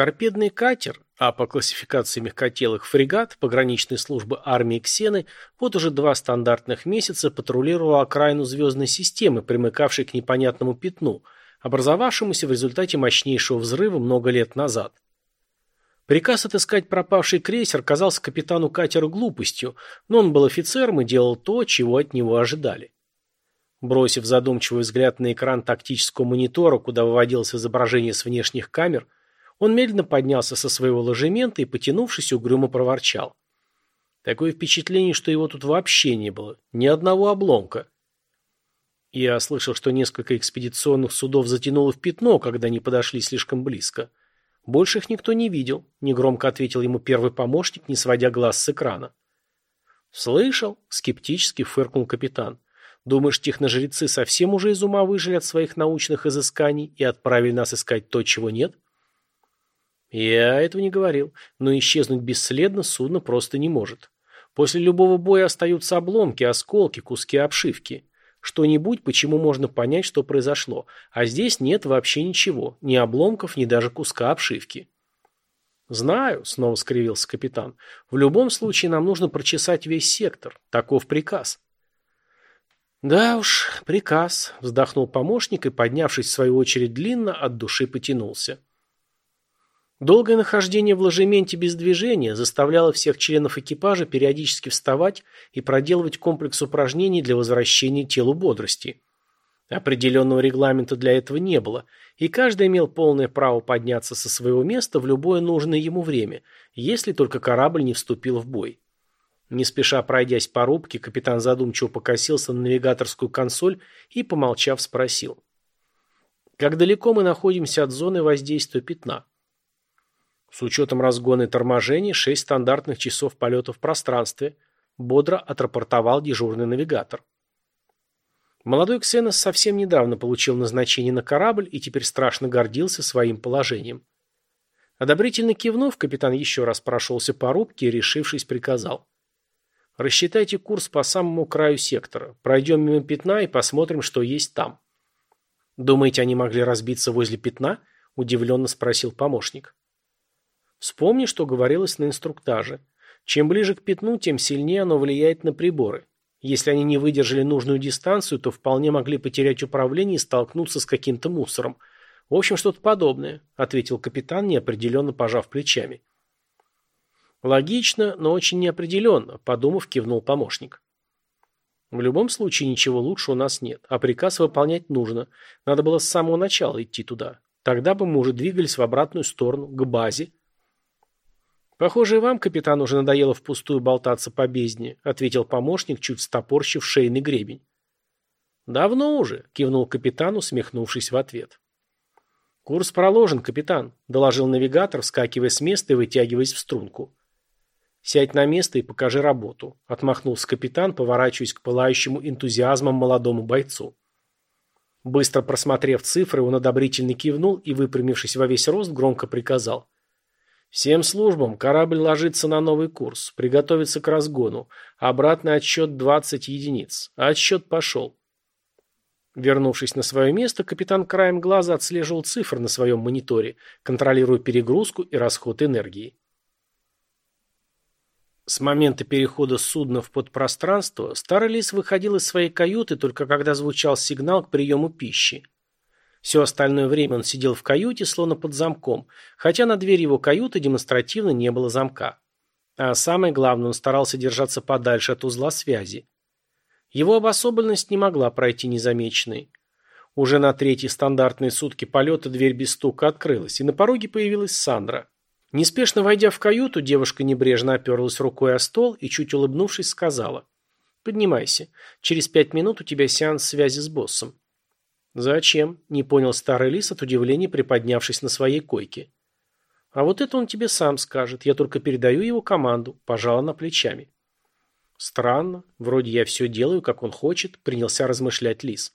Торпедный катер, а по классификации мягкотелых фрегат пограничной службы армии Ксены вот уже два стандартных месяца патрулировал окраину звездной системы, примыкавшей к непонятному пятну, образовавшемуся в результате мощнейшего взрыва много лет назад. Приказ отыскать пропавший крейсер казался капитану катера глупостью, но он был офицером и делал то, чего от него ожидали. Бросив задумчивый взгляд на экран тактического монитора, куда выводилось изображение с внешних камер, он медленно поднялся со своего ложемента и, потянувшись, угрюмо проворчал. Такое впечатление, что его тут вообще не было. Ни одного обломка. Я слышал, что несколько экспедиционных судов затянуло в пятно, когда они подошли слишком близко. Больше их никто не видел, негромко ответил ему первый помощник, не сводя глаз с экрана. Слышал, скептически фыркнул капитан. Думаешь, техножрецы совсем уже из ума выжили от своих научных изысканий и отправили нас искать то, чего нет? — я этого не говорил, но исчезнуть бесследно судно просто не может. После любого боя остаются обломки, осколки, куски обшивки. Что-нибудь, почему можно понять, что произошло. А здесь нет вообще ничего, ни обломков, ни даже куска обшивки. «Знаю», — снова скривился капитан. «В любом случае нам нужно прочесать весь сектор. Таков приказ». «Да уж, приказ», — вздохнул помощник и, поднявшись в свою очередь длинно, от души потянулся. Долгое нахождение в ложементе без движения заставляло всех членов экипажа периодически вставать и проделывать комплекс упражнений для возвращения телу бодрости. Определенного регламента для этого не было, и каждый имел полное право подняться со своего места в любое нужное ему время, если только корабль не вступил в бой. Не спеша пройдясь по рубке, капитан задумчиво покосился на навигаторскую консоль и, помолчав, спросил. «Как далеко мы находимся от зоны воздействия пятна?» С учетом разгона и торможения, шесть стандартных часов полета в пространстве, бодро отрапортовал дежурный навигатор. Молодой Ксенос совсем недавно получил назначение на корабль и теперь страшно гордился своим положением. Одобрительно кивнув, капитан еще раз прошелся по рубке и, решившись, приказал. «Рассчитайте курс по самому краю сектора. Пройдем мимо пятна и посмотрим, что есть там». «Думаете, они могли разбиться возле пятна?» – удивленно спросил помощник. Вспомни, что говорилось на инструктаже. Чем ближе к пятну, тем сильнее оно влияет на приборы. Если они не выдержали нужную дистанцию, то вполне могли потерять управление и столкнуться с каким-то мусором. В общем, что-то подобное, ответил капитан, неопределенно пожав плечами. Логично, но очень неопределенно, подумав, кивнул помощник. В любом случае ничего лучше у нас нет, а приказ выполнять нужно. Надо было с самого начала идти туда. Тогда бы мы уже двигались в обратную сторону, к базе, «Похоже, и вам, капитан, уже надоело впустую болтаться по бездне», ответил помощник, чуть стопорщив шейный гребень. «Давно уже», — кивнул капитан, усмехнувшись в ответ. «Курс проложен, капитан», — доложил навигатор, вскакивая с места и вытягиваясь в струнку. «Сядь на место и покажи работу», — отмахнулся капитан, поворачиваясь к пылающему энтузиазмом молодому бойцу. Быстро просмотрев цифры, он одобрительно кивнул и, выпрямившись во весь рост, громко приказал. Всем службам корабль ложится на новый курс, приготовиться к разгону. Обратный отсчет 20 единиц. Отсчет пошел. Вернувшись на свое место, капитан краем глаза отслеживал цифры на своем мониторе, контролируя перегрузку и расход энергии. С момента перехода судна в подпространство старый лис выходил из своей каюты только когда звучал сигнал к приему пищи. Все остальное время он сидел в каюте, словно под замком, хотя на дверь его каюты демонстративно не было замка. А самое главное, он старался держаться подальше от узла связи. Его обособленность не могла пройти незамеченной. Уже на третьи стандартные сутки полета дверь без стука открылась, и на пороге появилась Сандра. Неспешно войдя в каюту, девушка небрежно оперлась рукой о стол и, чуть улыбнувшись, сказала. «Поднимайся. Через пять минут у тебя сеанс связи с боссом». «Зачем?» – не понял старый лис от удивления, приподнявшись на своей койке. «А вот это он тебе сам скажет. Я только передаю его команду», – пожала на плечами. «Странно. Вроде я все делаю, как он хочет», – принялся размышлять лис.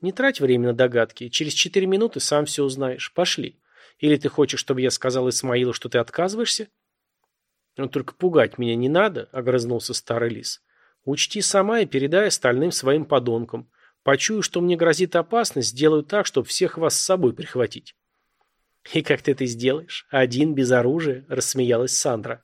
«Не трать время на догадки. Через четыре минуты сам все узнаешь. Пошли. Или ты хочешь, чтобы я сказал Исмаилу, что ты отказываешься?» «Ну, только пугать меня не надо», – огрызнулся старый лис. «Учти сама и передай остальным своим подонкам. Почую, что мне грозит опасность, сделаю так, чтобы всех вас с собой прихватить. «И как ты это сделаешь? Один, без оружия?» – рассмеялась Сандра.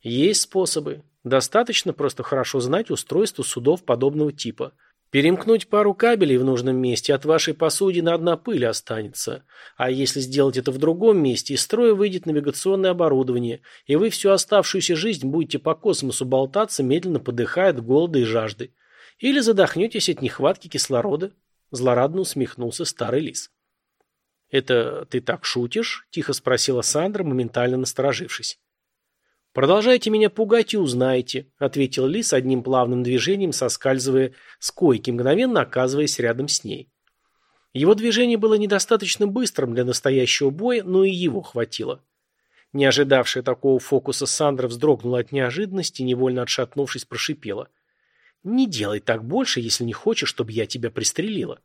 «Есть способы. Достаточно просто хорошо знать устройство судов подобного типа. Перемкнуть пару кабелей в нужном месте, от вашей посудины одна пыль останется. А если сделать это в другом месте, из строя выйдет навигационное оборудование, и вы всю оставшуюся жизнь будете по космосу болтаться, медленно подыхая от голода и жажды. Или задохнетесь от нехватки кислорода?» Злорадно усмехнулся старый лис. «Это ты так шутишь?» – тихо спросила Сандра, моментально насторожившись. «Продолжайте меня пугать и узнаете», — ответил Лис одним плавным движением, соскальзывая с койки, мгновенно оказываясь рядом с ней. Его движение было недостаточно быстрым для настоящего боя, но и его хватило. Не ожидавшая такого фокуса Сандра вздрогнула от неожиданности, невольно отшатнувшись, прошипела. «Не делай так больше, если не хочешь, чтобы я тебя пристрелила».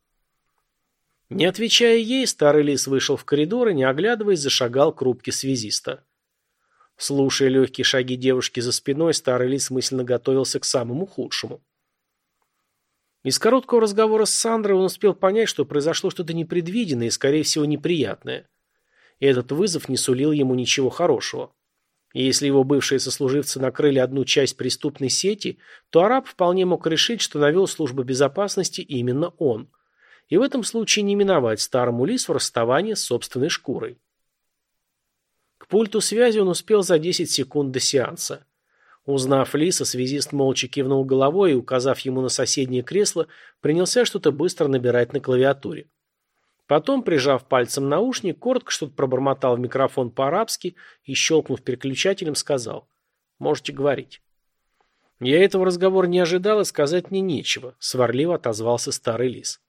Не отвечая ей, старый лис вышел в коридор и, не оглядываясь, зашагал к рубке связиста. Слушая легкие шаги девушки за спиной, старый лис мысленно готовился к самому худшему. Из короткого разговора с Сандрой он успел понять, что произошло что-то непредвиденное и, скорее всего, неприятное. И этот вызов не сулил ему ничего хорошего. И если его бывшие сослуживцы накрыли одну часть преступной сети, то араб вполне мог решить, что навел службу безопасности именно он – и в этом случае не миновать старому лису расставание с собственной шкурой. К пульту связи он успел за 10 секунд до сеанса. Узнав Лиса, связист молча кивнул головой и, указав ему на соседнее кресло, принялся что-то быстро набирать на клавиатуре. Потом, прижав пальцем наушник, коротко что-то пробормотал в микрофон по-арабски и, щелкнув переключателем, сказал «Можете говорить». «Я этого разговора не ожидал, и сказать мне нечего», — сварливо отозвался старый лис.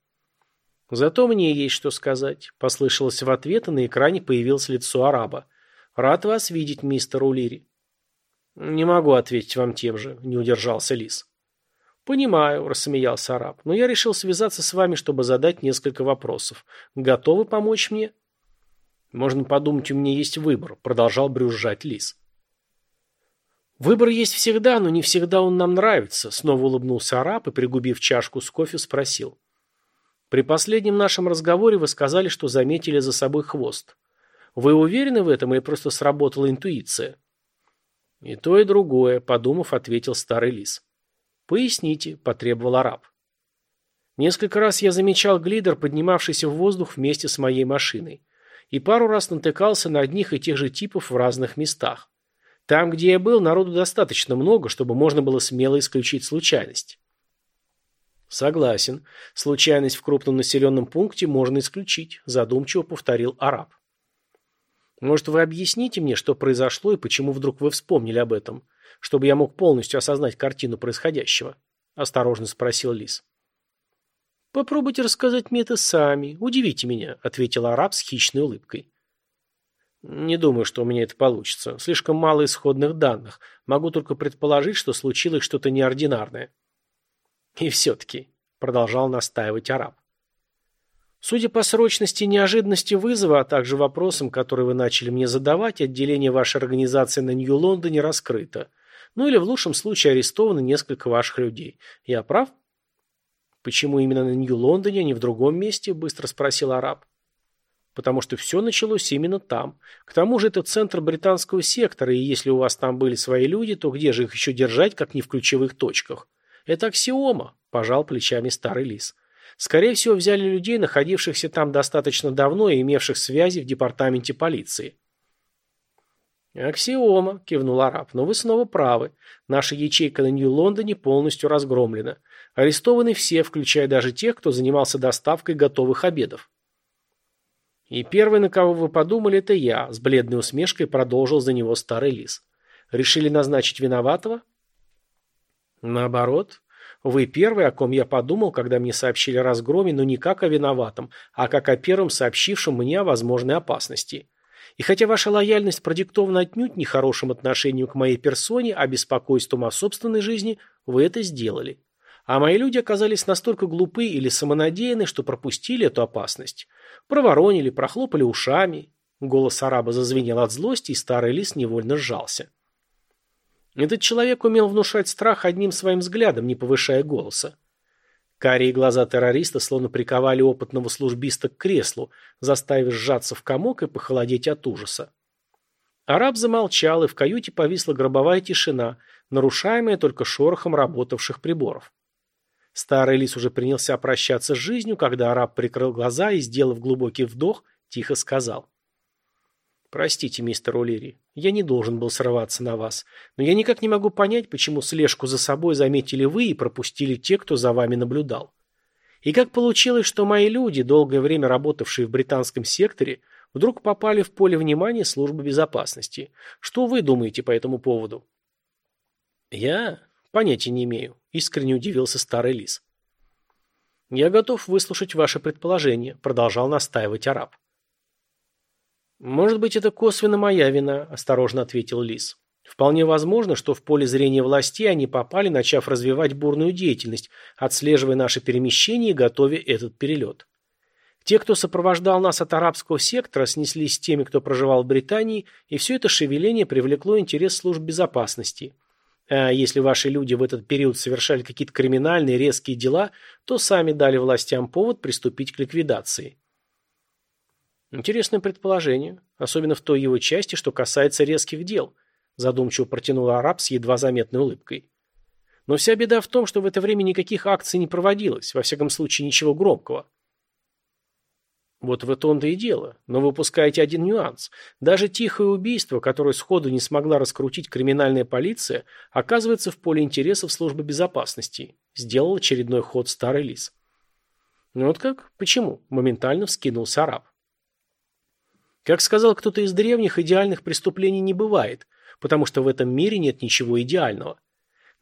«Зато мне есть что сказать», — послышалось в ответ, и на экране появилось лицо араба. «Рад вас видеть, мистер Улири». «Не могу ответить вам тем же», — не удержался Лис. «Понимаю», — рассмеялся араб, — «но я решил связаться с вами, чтобы задать несколько вопросов. Готовы помочь мне?» «Можно подумать, у меня есть выбор», — продолжал брюзжать Лис. «Выбор есть всегда, но не всегда он нам нравится», — снова улыбнулся араб и, пригубив чашку с кофе, спросил. При последнем нашем разговоре вы сказали, что заметили за собой хвост. Вы уверены в этом или просто сработала интуиция? И то, и другое, подумав, ответил старый лис. Поясните, потребовал араб. Несколько раз я замечал глидер, поднимавшийся в воздух вместе с моей машиной. И пару раз натыкался на одних и тех же типов в разных местах. Там, где я был, народу достаточно много, чтобы можно было смело исключить случайность. Согласен. Случайность в крупном населенном пункте можно исключить, задумчиво повторил араб. Может, вы объясните мне, что произошло и почему вдруг вы вспомнили об этом, чтобы я мог полностью осознать картину происходящего? Осторожно спросил Лис. Попробуйте рассказать мне это сами. Удивите меня, ответил араб с хищной улыбкой. Не думаю, что у меня это получится. Слишком мало исходных данных. Могу только предположить, что случилось что-то неординарное. И все-таки, продолжал настаивать араб. Судя по срочности и неожиданности вызова, а также вопросам, которые вы начали мне задавать, отделение вашей организации на Нью-Лондоне раскрыто. Ну или в лучшем случае арестовано несколько ваших людей. Я прав? Почему именно на Нью-Лондоне, а не в другом месте? Быстро спросил араб. Потому что все началось именно там. К тому же это центр британского сектора, и если у вас там были свои люди, то где же их еще держать, как не в ключевых точках? Это аксиома, пожал плечами старый лис. Скорее всего, взяли людей, находившихся там достаточно давно и имевших связи в департаменте полиции. «Аксиома», – кивнул араб, – «но вы снова правы. Наша ячейка на Нью-Лондоне полностью разгромлена. Арестованы все, включая даже тех, кто занимался доставкой готовых обедов». «И первый, на кого вы подумали, это я», – с бледной усмешкой продолжил за него старый лис. «Решили назначить виноватого?» Наоборот, вы первый, о ком я подумал, когда мне сообщили о разгроме, но не как о виноватом, а как о первом сообщившем мне о возможной опасности. И хотя ваша лояльность продиктована отнюдь нехорошим отношением к моей персоне, а беспокойством о собственной жизни, вы это сделали. А мои люди оказались настолько глупы или самонадеяны, что пропустили эту опасность. Проворонили, прохлопали ушами. Голос араба зазвенел от злости, и старый лис невольно сжался. Этот человек умел внушать страх одним своим взглядом, не повышая голоса. Карие глаза террориста словно приковали опытного службиста к креслу, заставив сжаться в комок и похолодеть от ужаса. Араб замолчал, и в каюте повисла гробовая тишина, нарушаемая только шорохом работавших приборов. Старый лис уже принялся прощаться с жизнью, когда араб прикрыл глаза и, сделав глубокий вдох, тихо сказал. «Простите, мистер Улири, я не должен был срываться на вас, но я никак не могу понять, почему слежку за собой заметили вы и пропустили те, кто за вами наблюдал. И как получилось, что мои люди, долгое время работавшие в британском секторе, вдруг попали в поле внимания службы безопасности? Что вы думаете по этому поводу?» «Я понятия не имею», — искренне удивился старый лис. «Я готов выслушать ваше предположение», — продолжал настаивать араб. «Может быть, это косвенно моя вина», – осторожно ответил Лис. «Вполне возможно, что в поле зрения властей они попали, начав развивать бурную деятельность, отслеживая наши перемещения и готовя этот перелет. Те, кто сопровождал нас от арабского сектора, снеслись с теми, кто проживал в Британии, и все это шевеление привлекло интерес служб безопасности. А если ваши люди в этот период совершали какие-то криминальные резкие дела, то сами дали властям повод приступить к ликвидации». Интересное предположение, особенно в той его части, что касается резких дел, задумчиво протянул араб с едва заметной улыбкой. Но вся беда в том, что в это время никаких акций не проводилось, во всяком случае ничего громкого. Вот в это-то и дело. Но вы упускаете один нюанс. Даже тихое убийство, которое сходу не смогла раскрутить криминальная полиция, оказывается в поле интересов службы безопасности. Сделал очередной ход старый лис. Ну вот как? Почему? Моментально вскинулся араб. Как сказал кто-то из древних, идеальных преступлений не бывает, потому что в этом мире нет ничего идеального.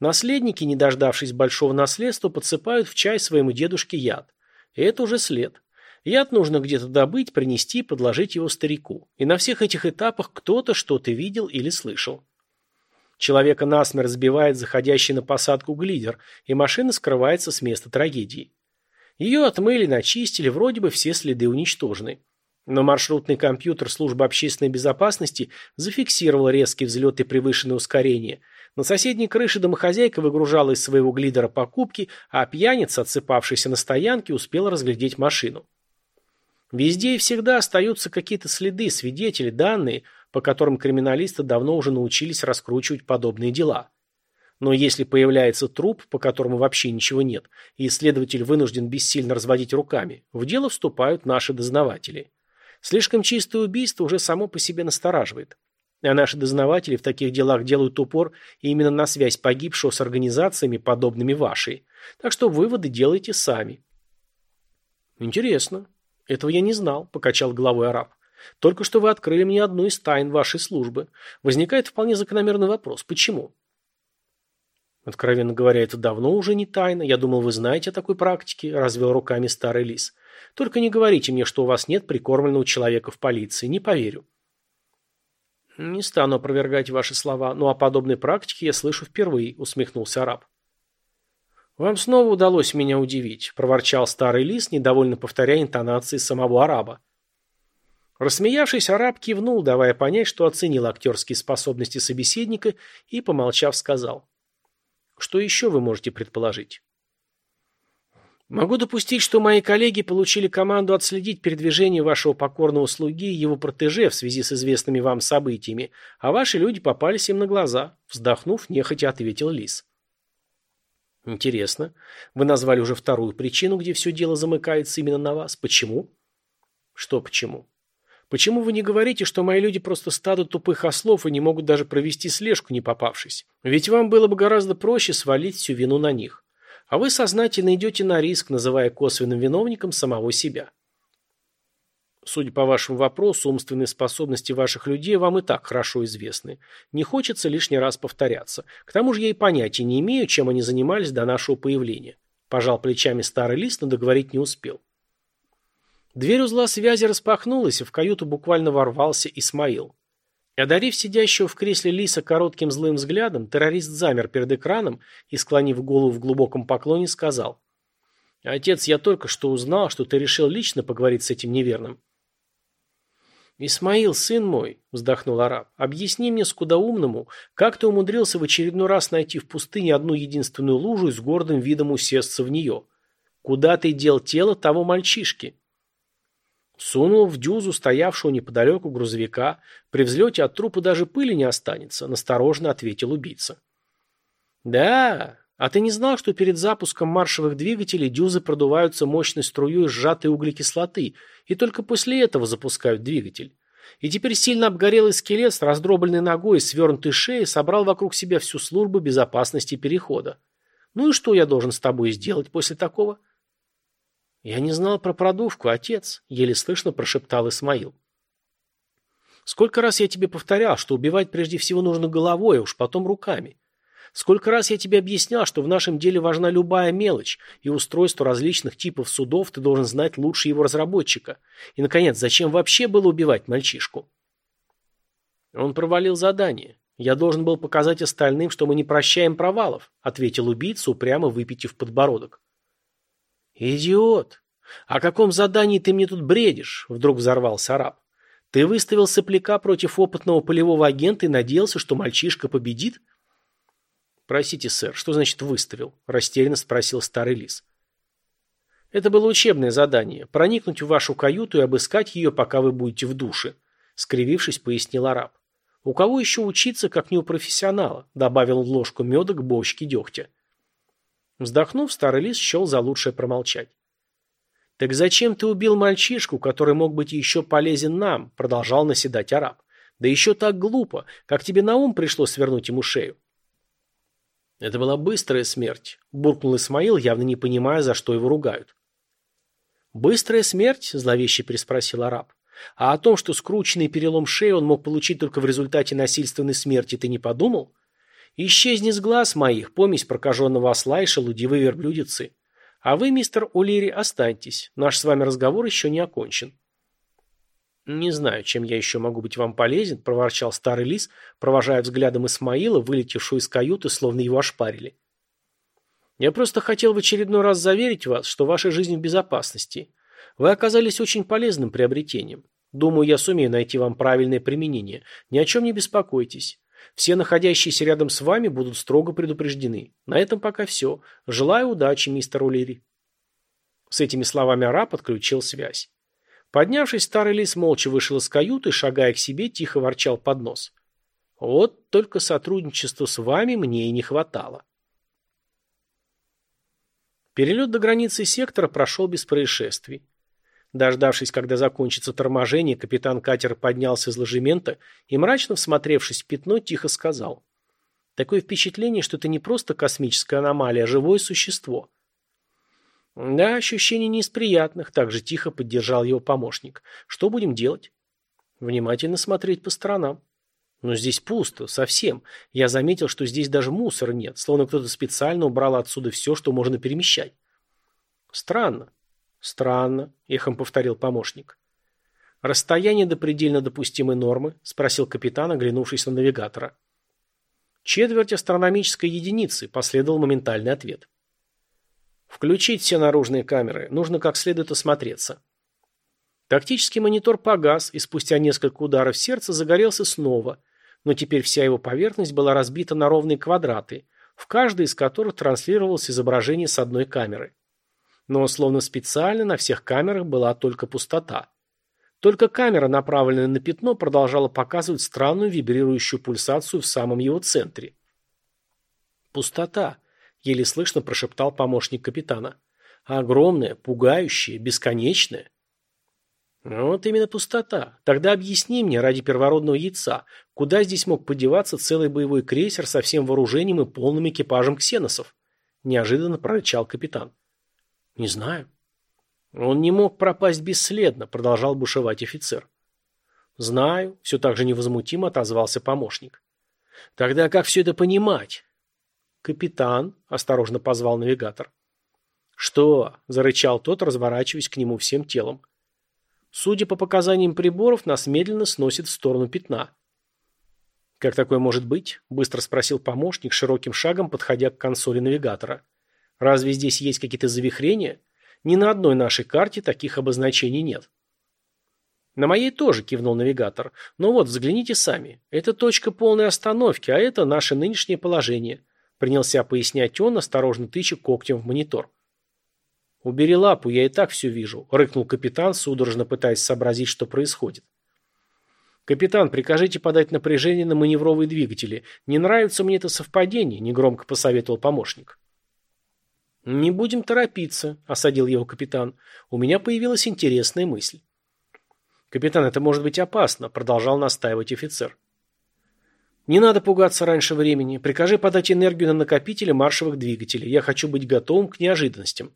Наследники, не дождавшись большого наследства, подсыпают в чай своему дедушке яд. И это уже след. Яд нужно где-то добыть, принести и подложить его старику. И на всех этих этапах кто-то что-то видел или слышал. Человека насмерть сбивает заходящий на посадку глидер, и машина скрывается с места трагедии. Ее отмыли, начистили, вроде бы все следы уничтожены. Но маршрутный компьютер службы общественной безопасности зафиксировал резкий взлет и превышенное ускорение. На соседней крыше домохозяйка выгружала из своего глидера покупки, а пьяница, отсыпавшийся на стоянке, успела разглядеть машину. Везде и всегда остаются какие-то следы, свидетели, данные, по которым криминалисты давно уже научились раскручивать подобные дела. Но если появляется труп, по которому вообще ничего нет, и исследователь вынужден бессильно разводить руками, в дело вступают наши дознаватели. Слишком чистое убийство уже само по себе настораживает. А наши дознаватели в таких делах делают упор именно на связь погибшего с организациями, подобными вашей. Так что выводы делайте сами. Интересно. Этого я не знал, покачал головой араб. Только что вы открыли мне одну из тайн вашей службы. Возникает вполне закономерный вопрос. Почему? Откровенно говоря, это давно уже не тайна. Я думал, вы знаете о такой практике, развел руками старый лис. Только не говорите мне, что у вас нет прикормленного человека в полиции. Не поверю. Не стану опровергать ваши слова, но о подобной практике я слышу впервые, усмехнулся араб. «Вам снова удалось меня удивить», – проворчал старый лис, недовольно повторяя интонации самого араба. Рассмеявшись, араб кивнул, давая понять, что оценил актерские способности собеседника и, помолчав, сказал. «Что еще вы можете предположить?» Могу допустить, что мои коллеги получили команду отследить передвижение вашего покорного слуги и его протеже в связи с известными вам событиями, а ваши люди попались им на глаза, вздохнув, нехотя ответил Лис. Интересно. Вы назвали уже вторую причину, где все дело замыкается именно на вас. Почему? Что почему? Почему вы не говорите, что мои люди просто стадо тупых ослов и не могут даже провести слежку, не попавшись? Ведь вам было бы гораздо проще свалить всю вину на них а вы сознательно идете на риск, называя косвенным виновником самого себя. Судя по вашему вопросу, умственные способности ваших людей вам и так хорошо известны. Не хочется лишний раз повторяться. К тому же я и понятия не имею, чем они занимались до нашего появления. Пожал плечами старый лист, но договорить не успел. Дверь узла связи распахнулась, и в каюту буквально ворвался Исмаил. Одарив сидящего в кресле Лиса коротким злым взглядом, террорист замер перед экраном и, склонив голову в глубоком поклоне, сказал. «Отец, я только что узнал, что ты решил лично поговорить с этим неверным». «Исмаил, сын мой», — вздохнул араб, — «объясни мне, скудоумному, как ты умудрился в очередной раз найти в пустыне одну единственную лужу и с гордым видом усесться в нее? Куда ты дел тело того мальчишки? Сунул в дюзу стоявшего неподалеку грузовика. При взлете от трупа даже пыли не останется, насторожно ответил убийца. Да, а ты не знал, что перед запуском маршевых двигателей дюзы продуваются мощной струей сжатой углекислоты, и только после этого запускают двигатель? И теперь сильно обгорелый скелет с раздробленной ногой и свернутой шеей собрал вокруг себя всю службу безопасности перехода. Ну и что я должен с тобой сделать после такого? Я не знал про продувку, отец, еле слышно прошептал Исмаил. Сколько раз я тебе повторял, что убивать прежде всего нужно головой, а уж потом руками. Сколько раз я тебе объяснял, что в нашем деле важна любая мелочь, и устройство различных типов судов ты должен знать лучше его разработчика. И, наконец, зачем вообще было убивать мальчишку? Он провалил задание. Я должен был показать остальным, что мы не прощаем провалов, ответил убийца, упрямо выпитив подбородок. Идиот! О каком задании ты мне тут бредишь? Вдруг взорвался араб. Ты выставил сопляка против опытного полевого агента и надеялся, что мальчишка победит? — «Простите, сэр, что значит выставил?» – растерянно спросил старый лис. «Это было учебное задание – проникнуть в вашу каюту и обыскать ее, пока вы будете в душе», – скривившись, пояснил араб. «У кого еще учиться, как не у профессионала?» – добавил ложку меда к бочке дегтя. Вздохнув, старый лис счел за лучшее промолчать. «Так зачем ты убил мальчишку, который мог быть еще полезен нам?» – продолжал наседать араб. «Да еще так глупо, как тебе на ум пришло свернуть ему шею?» Это была быстрая смерть, буркнул Исмаил, явно не понимая, за что его ругают. Быстрая смерть? зловеще переспросил араб. А о том, что скрученный перелом шеи он мог получить только в результате насильственной смерти, ты не подумал? Исчезни с глаз моих, помесь прокаженного осла и шелудивой верблюдицы. А вы, мистер Улири, останьтесь. Наш с вами разговор еще не окончен. «Не знаю, чем я еще могу быть вам полезен», – проворчал старый лис, провожая взглядом Исмаила, вылетевшую из каюты, словно его ошпарили. «Я просто хотел в очередной раз заверить вас, что ваша жизнь в безопасности. Вы оказались очень полезным приобретением. Думаю, я сумею найти вам правильное применение. Ни о чем не беспокойтесь. Все находящиеся рядом с вами будут строго предупреждены. На этом пока все. Желаю удачи, мистер Улири». С этими словами араб отключил связь. Поднявшись, старый лис молча вышел из каюты, шагая к себе, тихо ворчал под нос. Вот только сотрудничества с вами мне и не хватало. Перелет до границы сектора прошел без происшествий. Дождавшись, когда закончится торможение, капитан катера поднялся из ложемента и, мрачно всмотревшись в пятно, тихо сказал. «Такое впечатление, что это не просто космическая аномалия, а живое существо. Да, ощущение не из приятных, так же тихо поддержал его помощник. Что будем делать? Внимательно смотреть по сторонам. Но здесь пусто, совсем. Я заметил, что здесь даже мусора нет, словно кто-то специально убрал отсюда все, что можно перемещать. Странно. Странно, эхом повторил помощник. Расстояние до предельно допустимой нормы? Спросил капитан, оглянувшись на навигатора. Четверть астрономической единицы, последовал моментальный ответ. Включить все наружные камеры. Нужно как следует осмотреться. Тактический монитор погас, и спустя несколько ударов сердца загорелся снова, но теперь вся его поверхность была разбита на ровные квадраты, в каждой из которых транслировалось изображение с одной камеры. Но словно специально на всех камерах была только пустота. Только камера, направленная на пятно, продолжала показывать странную вибрирующую пульсацию в самом его центре. Пустота еле слышно прошептал помощник капитана. Огромная, пугающая, бесконечная. Вот именно пустота. Тогда объясни мне, ради первородного яйца, куда здесь мог подеваться целый боевой крейсер со всем вооружением и полным экипажем ксеносов? Неожиданно прорычал капитан. Не знаю. Он не мог пропасть бесследно, продолжал бушевать офицер. Знаю, все так же невозмутимо отозвался помощник. Тогда как все это понимать? «Капитан», — осторожно позвал навигатор. «Что?» — зарычал тот, разворачиваясь к нему всем телом. Судя по показаниям приборов, нас медленно сносит в сторону пятна. «Как такое может быть?» – быстро спросил помощник, широким шагом подходя к консоли навигатора. «Разве здесь есть какие-то завихрения? Ни на одной нашей карте таких обозначений нет». «На моей тоже», – кивнул навигатор. «Но вот, взгляните сами. Это точка полной остановки, а это наше нынешнее положение. Принялся пояснять он, осторожно тыча когтем в монитор. «Убери лапу, я и так все вижу», — рыкнул капитан, судорожно пытаясь сообразить, что происходит. «Капитан, прикажите подать напряжение на маневровые двигатели. Не нравится мне это совпадение», — негромко посоветовал помощник. «Не будем торопиться», — осадил его капитан. «У меня появилась интересная мысль». «Капитан, это может быть опасно», — продолжал настаивать офицер. «Не надо пугаться раньше времени. Прикажи подать энергию на накопители маршевых двигателей. Я хочу быть готовым к неожиданностям».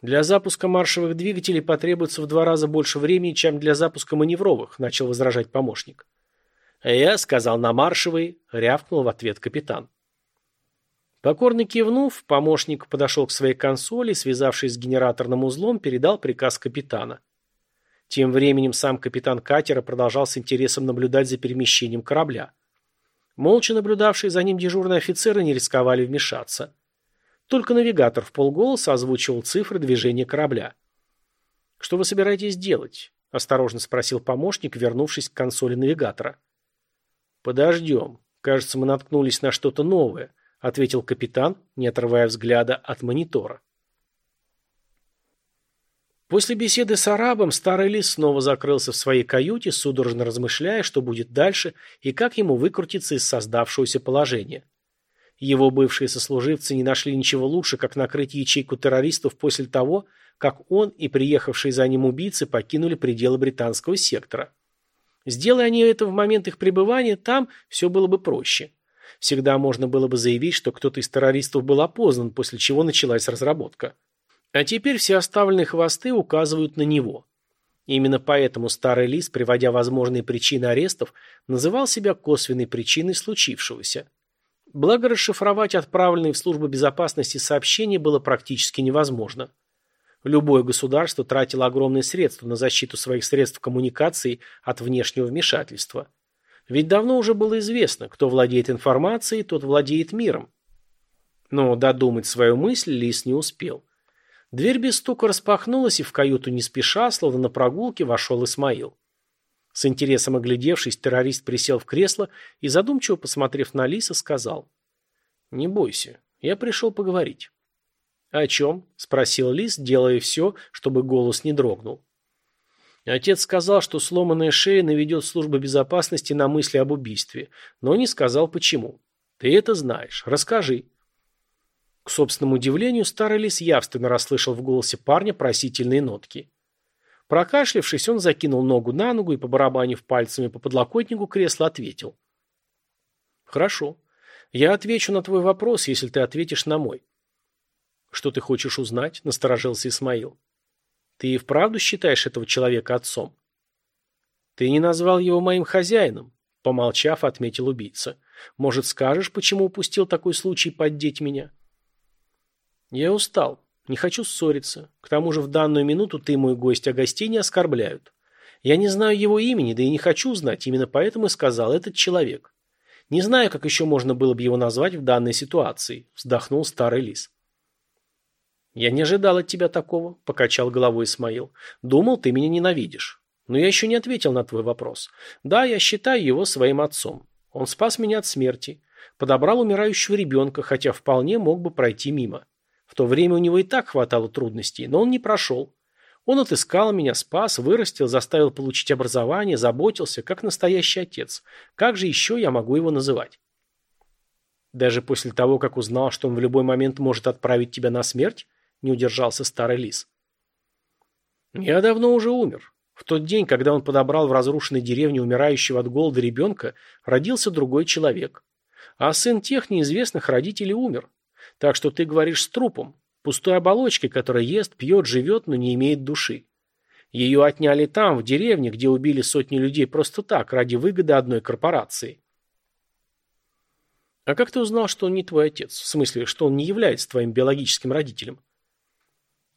Для запуска маршевых двигателей потребуется в два раза больше времени, чем для запуска маневровых, начал возражать помощник. Я сказал на маршевые, рявкнул в ответ капитан. Покорно кивнув, помощник подошел к своей консоли, связавшись с генераторным узлом, передал приказ капитана. Тем временем сам капитан катера продолжал с интересом наблюдать за перемещением корабля. Молча наблюдавшие за ним дежурные офицеры не рисковали вмешаться. Только навигатор в полголоса озвучивал цифры движения корабля. «Что вы собираетесь делать?» – осторожно спросил помощник, вернувшись к консоли навигатора. «Подождем. Кажется, мы наткнулись на что-то новое», – ответил капитан, не отрывая взгляда от монитора. После беседы с арабом старый лис снова закрылся в своей каюте, судорожно размышляя, что будет дальше и как ему выкрутиться из создавшегося положения. Его бывшие сослуживцы не нашли ничего лучше, как накрыть ячейку террористов после того, как он и приехавшие за ним убийцы покинули пределы британского сектора. Сделай они это в момент их пребывания, там все было бы проще. Всегда можно было бы заявить, что кто-то из террористов был опознан, после чего началась разработка. А теперь все оставленные хвосты указывают на него. Именно поэтому старый лис, приводя возможные причины арестов, называл себя косвенной причиной случившегося. Благо расшифровать отправленные в службу безопасности сообщения было практически невозможно. Любое государство тратило огромные средства на защиту своих средств коммуникации от внешнего вмешательства. Ведь давно уже было известно, кто владеет информацией, тот владеет миром. Но додумать свою мысль Лис не успел. Дверь без стука распахнулась, и в каюту не спеша, словно на прогулке, вошел Исмаил. С интересом оглядевшись, террорист присел в кресло и, задумчиво посмотрев на Лиса, сказал. «Не бойся, я пришел поговорить». «О чем?» – спросил Лис, делая все, чтобы голос не дрогнул. Отец сказал, что сломанная шея наведет служба безопасности на мысли об убийстве, но не сказал почему. Ты это знаешь. Расскажи. К собственному удивлению, старый лис явственно расслышал в голосе парня просительные нотки. Прокашлявшись, он закинул ногу на ногу и, побарабанив пальцами по подлокотнику кресла, ответил. «Хорошо. Я отвечу на твой вопрос, если ты ответишь на мой». «Что ты хочешь узнать?» – насторожился Исмаил. «Ты и вправду считаешь этого человека отцом?» «Ты не назвал его моим хозяином», – помолчав, отметил убийца. «Может, скажешь, почему упустил такой случай поддеть меня?» «Я устал. Не хочу ссориться. К тому же в данную минуту ты, мой гость, а гостей не оскорбляют. Я не знаю его имени, да и не хочу знать, именно поэтому и сказал этот человек. Не знаю, как еще можно было бы его назвать в данной ситуации, вздохнул старый лис. Я не ожидал от тебя такого, покачал головой Исмаил. Думал, ты меня ненавидишь. Но я еще не ответил на твой вопрос. Да, я считаю его своим отцом. Он спас меня от смерти. Подобрал умирающего ребенка, хотя вполне мог бы пройти мимо. В то время у него и так хватало трудностей, но он не прошел. Он отыскал меня, спас, вырастил, заставил получить образование, заботился, как настоящий отец. Как же еще я могу его называть? Даже после того, как узнал, что он в любой момент может отправить тебя на смерть, не удержался старый лис. Я давно уже умер. В тот день, когда он подобрал в разрушенной деревне умирающего от голода ребенка, родился другой человек. А сын тех неизвестных родителей умер. Так что ты говоришь с трупом, пустой оболочкой, которая ест, пьет, живет, но не имеет души. Ее отняли там, в деревне, где убили сотни людей просто так, ради выгоды одной корпорации. А как ты узнал, что он не твой отец? В смысле, что он не является твоим биологическим родителем?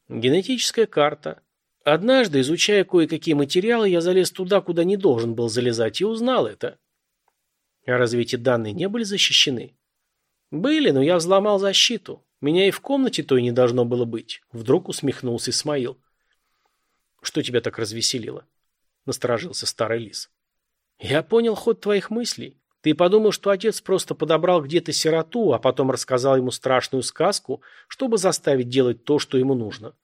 Генетическая карта. Однажды, изучая кое-какие материалы, я залез туда, куда не должен был залезать, и узнал это. А разве эти данные не были защищены? «Были, но я взломал защиту. Меня и в комнате той не должно было быть», — вдруг усмехнулся Исмаил. «Что тебя так развеселило?» — насторожился старый лис. «Я понял ход твоих мыслей. Ты подумал, что отец просто подобрал где-то сироту, а потом рассказал ему страшную сказку, чтобы заставить делать то, что ему нужно.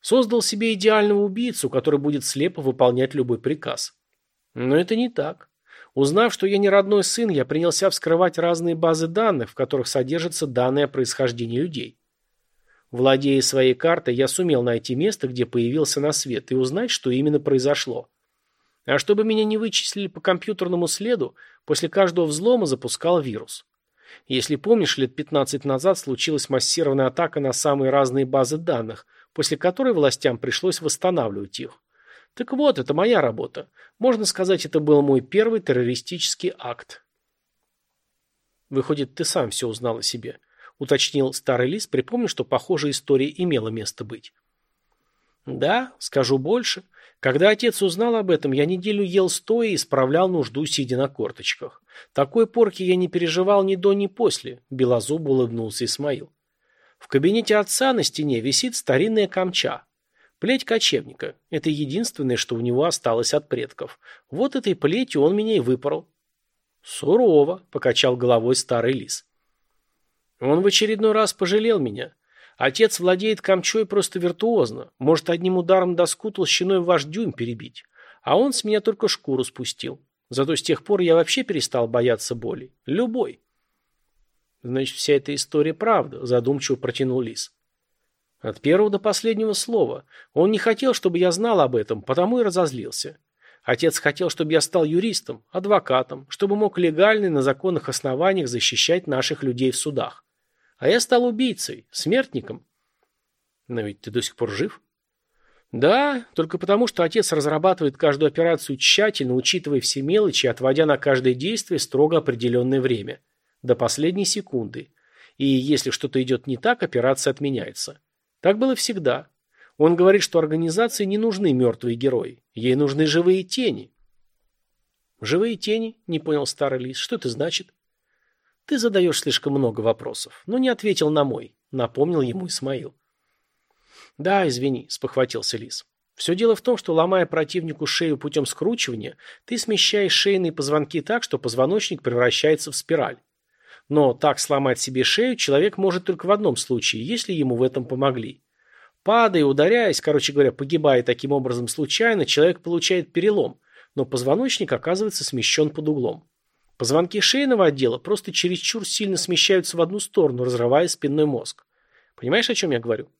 Создал себе идеального убийцу, который будет слепо выполнять любой приказ. Но это не так. Узнав, что я не родной сын, я принялся вскрывать разные базы данных, в которых содержатся данные о происхождении людей. Владея своей картой, я сумел найти место, где появился на свет, и узнать, что именно произошло. А чтобы меня не вычислили по компьютерному следу, после каждого взлома запускал вирус. Если помнишь, лет 15 назад случилась массированная атака на самые разные базы данных, после которой властям пришлось восстанавливать их. Так вот, это моя работа. Можно сказать, это был мой первый террористический акт. Выходит, ты сам все узнал о себе, уточнил старый лис, припомнив, что похожая история имела место быть. Да, скажу больше. Когда отец узнал об этом, я неделю ел стоя и исправлял нужду, сидя на корточках. Такой порки я не переживал ни до, ни после, белозуб улыбнулся Исмаил. В кабинете отца на стене висит старинная камча. Плеть кочевника. Это единственное, что у него осталось от предков. Вот этой плетью он меня и выпорол. Сурово, покачал головой старый лис. Он в очередной раз пожалел меня. Отец владеет камчой просто виртуозно. Может одним ударом доску толщиной в ваш дюйм перебить. А он с меня только шкуру спустил. Зато с тех пор я вообще перестал бояться боли. Любой. Значит, вся эта история правда, задумчиво протянул Лис. От первого до последнего слова. Он не хотел, чтобы я знал об этом, потому и разозлился. Отец хотел, чтобы я стал юристом, адвокатом, чтобы мог легально на законных основаниях защищать наших людей в судах. А я стал убийцей, смертником. Но ведь ты до сих пор жив? Да, только потому, что отец разрабатывает каждую операцию тщательно, учитывая все мелочи, отводя на каждое действие строго определенное время. До последней секунды. И если что-то идет не так, операция отменяется. Так было всегда. Он говорит, что организации не нужны мертвые герои. Ей нужны живые тени. Живые тени? Не понял старый лис. Что это значит? «Ты задаешь слишком много вопросов, но не ответил на мой», — напомнил ему Исмаил. «Да, извини», — спохватился Лис. «Все дело в том, что, ломая противнику шею путем скручивания, ты смещаешь шейные позвонки так, что позвоночник превращается в спираль. Но так сломать себе шею человек может только в одном случае, если ему в этом помогли. Падая, ударяясь, короче говоря, погибая таким образом случайно, человек получает перелом, но позвоночник оказывается смещен под углом. Позвонки шейного отдела просто чересчур сильно смещаются в одну сторону, разрывая спинной мозг. Понимаешь, о чем я говорю?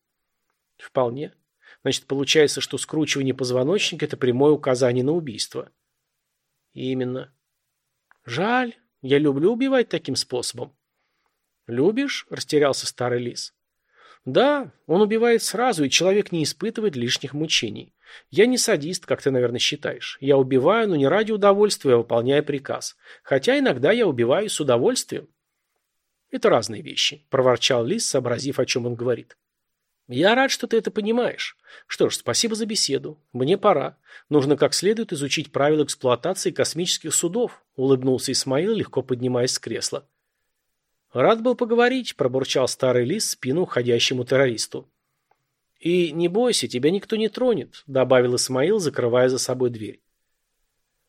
Вполне. Значит, получается, что скручивание позвоночника – это прямое указание на убийство. Именно. Жаль. Я люблю убивать таким способом. Любишь? Растерялся старый лис. Да, он убивает сразу, и человек не испытывает лишних мучений. Я не садист, как ты, наверное, считаешь. Я убиваю, но не ради удовольствия, а выполняя приказ. Хотя иногда я убиваю с удовольствием. Это разные вещи, проворчал Лис, сообразив, о чем он говорит. Я рад, что ты это понимаешь. Что ж, спасибо за беседу. Мне пора. Нужно как следует изучить правила эксплуатации космических судов, улыбнулся Исмаил, легко поднимаясь с кресла. «Рад был поговорить», – пробурчал старый лис спину уходящему террористу. «И не бойся, тебя никто не тронет», – добавил Исмаил, закрывая за собой дверь.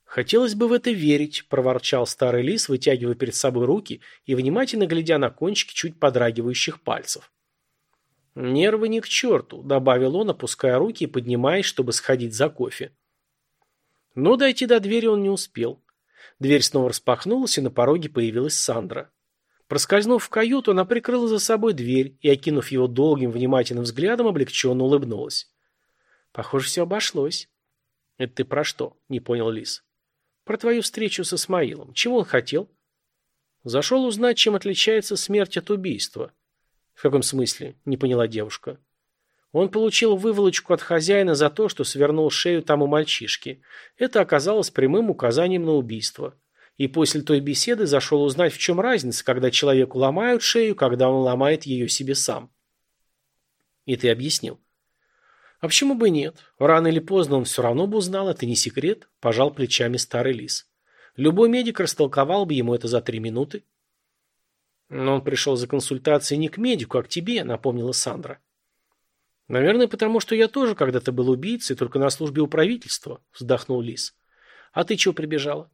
«Хотелось бы в это верить», – проворчал старый лис, вытягивая перед собой руки и внимательно глядя на кончики чуть подрагивающих пальцев. «Нервы ни к черту», – добавил он, опуская руки и поднимаясь, чтобы сходить за кофе. Но дойти до двери он не успел. Дверь снова распахнулась, и на пороге появилась Сандра. Проскользнув в каюту, она прикрыла за собой дверь и, окинув его долгим внимательным взглядом, облегченно улыбнулась. «Похоже, все обошлось». «Это ты про что?» – не понял Лис. «Про твою встречу с Исмаилом. Чего он хотел?» «Зашел узнать, чем отличается смерть от убийства». «В каком смысле?» – не поняла девушка. Он получил выволочку от хозяина за то, что свернул шею тому мальчишке. Это оказалось прямым указанием на убийство и после той беседы зашел узнать, в чем разница, когда человеку ломают шею, когда он ломает ее себе сам. И ты объяснил. А почему бы нет? Рано или поздно он все равно бы узнал, это не секрет, пожал плечами старый лис. Любой медик растолковал бы ему это за три минуты. Но он пришел за консультацией не к медику, а к тебе, напомнила Сандра. Наверное, потому что я тоже когда-то был убийцей, только на службе у правительства, вздохнул лис. А ты чего прибежала?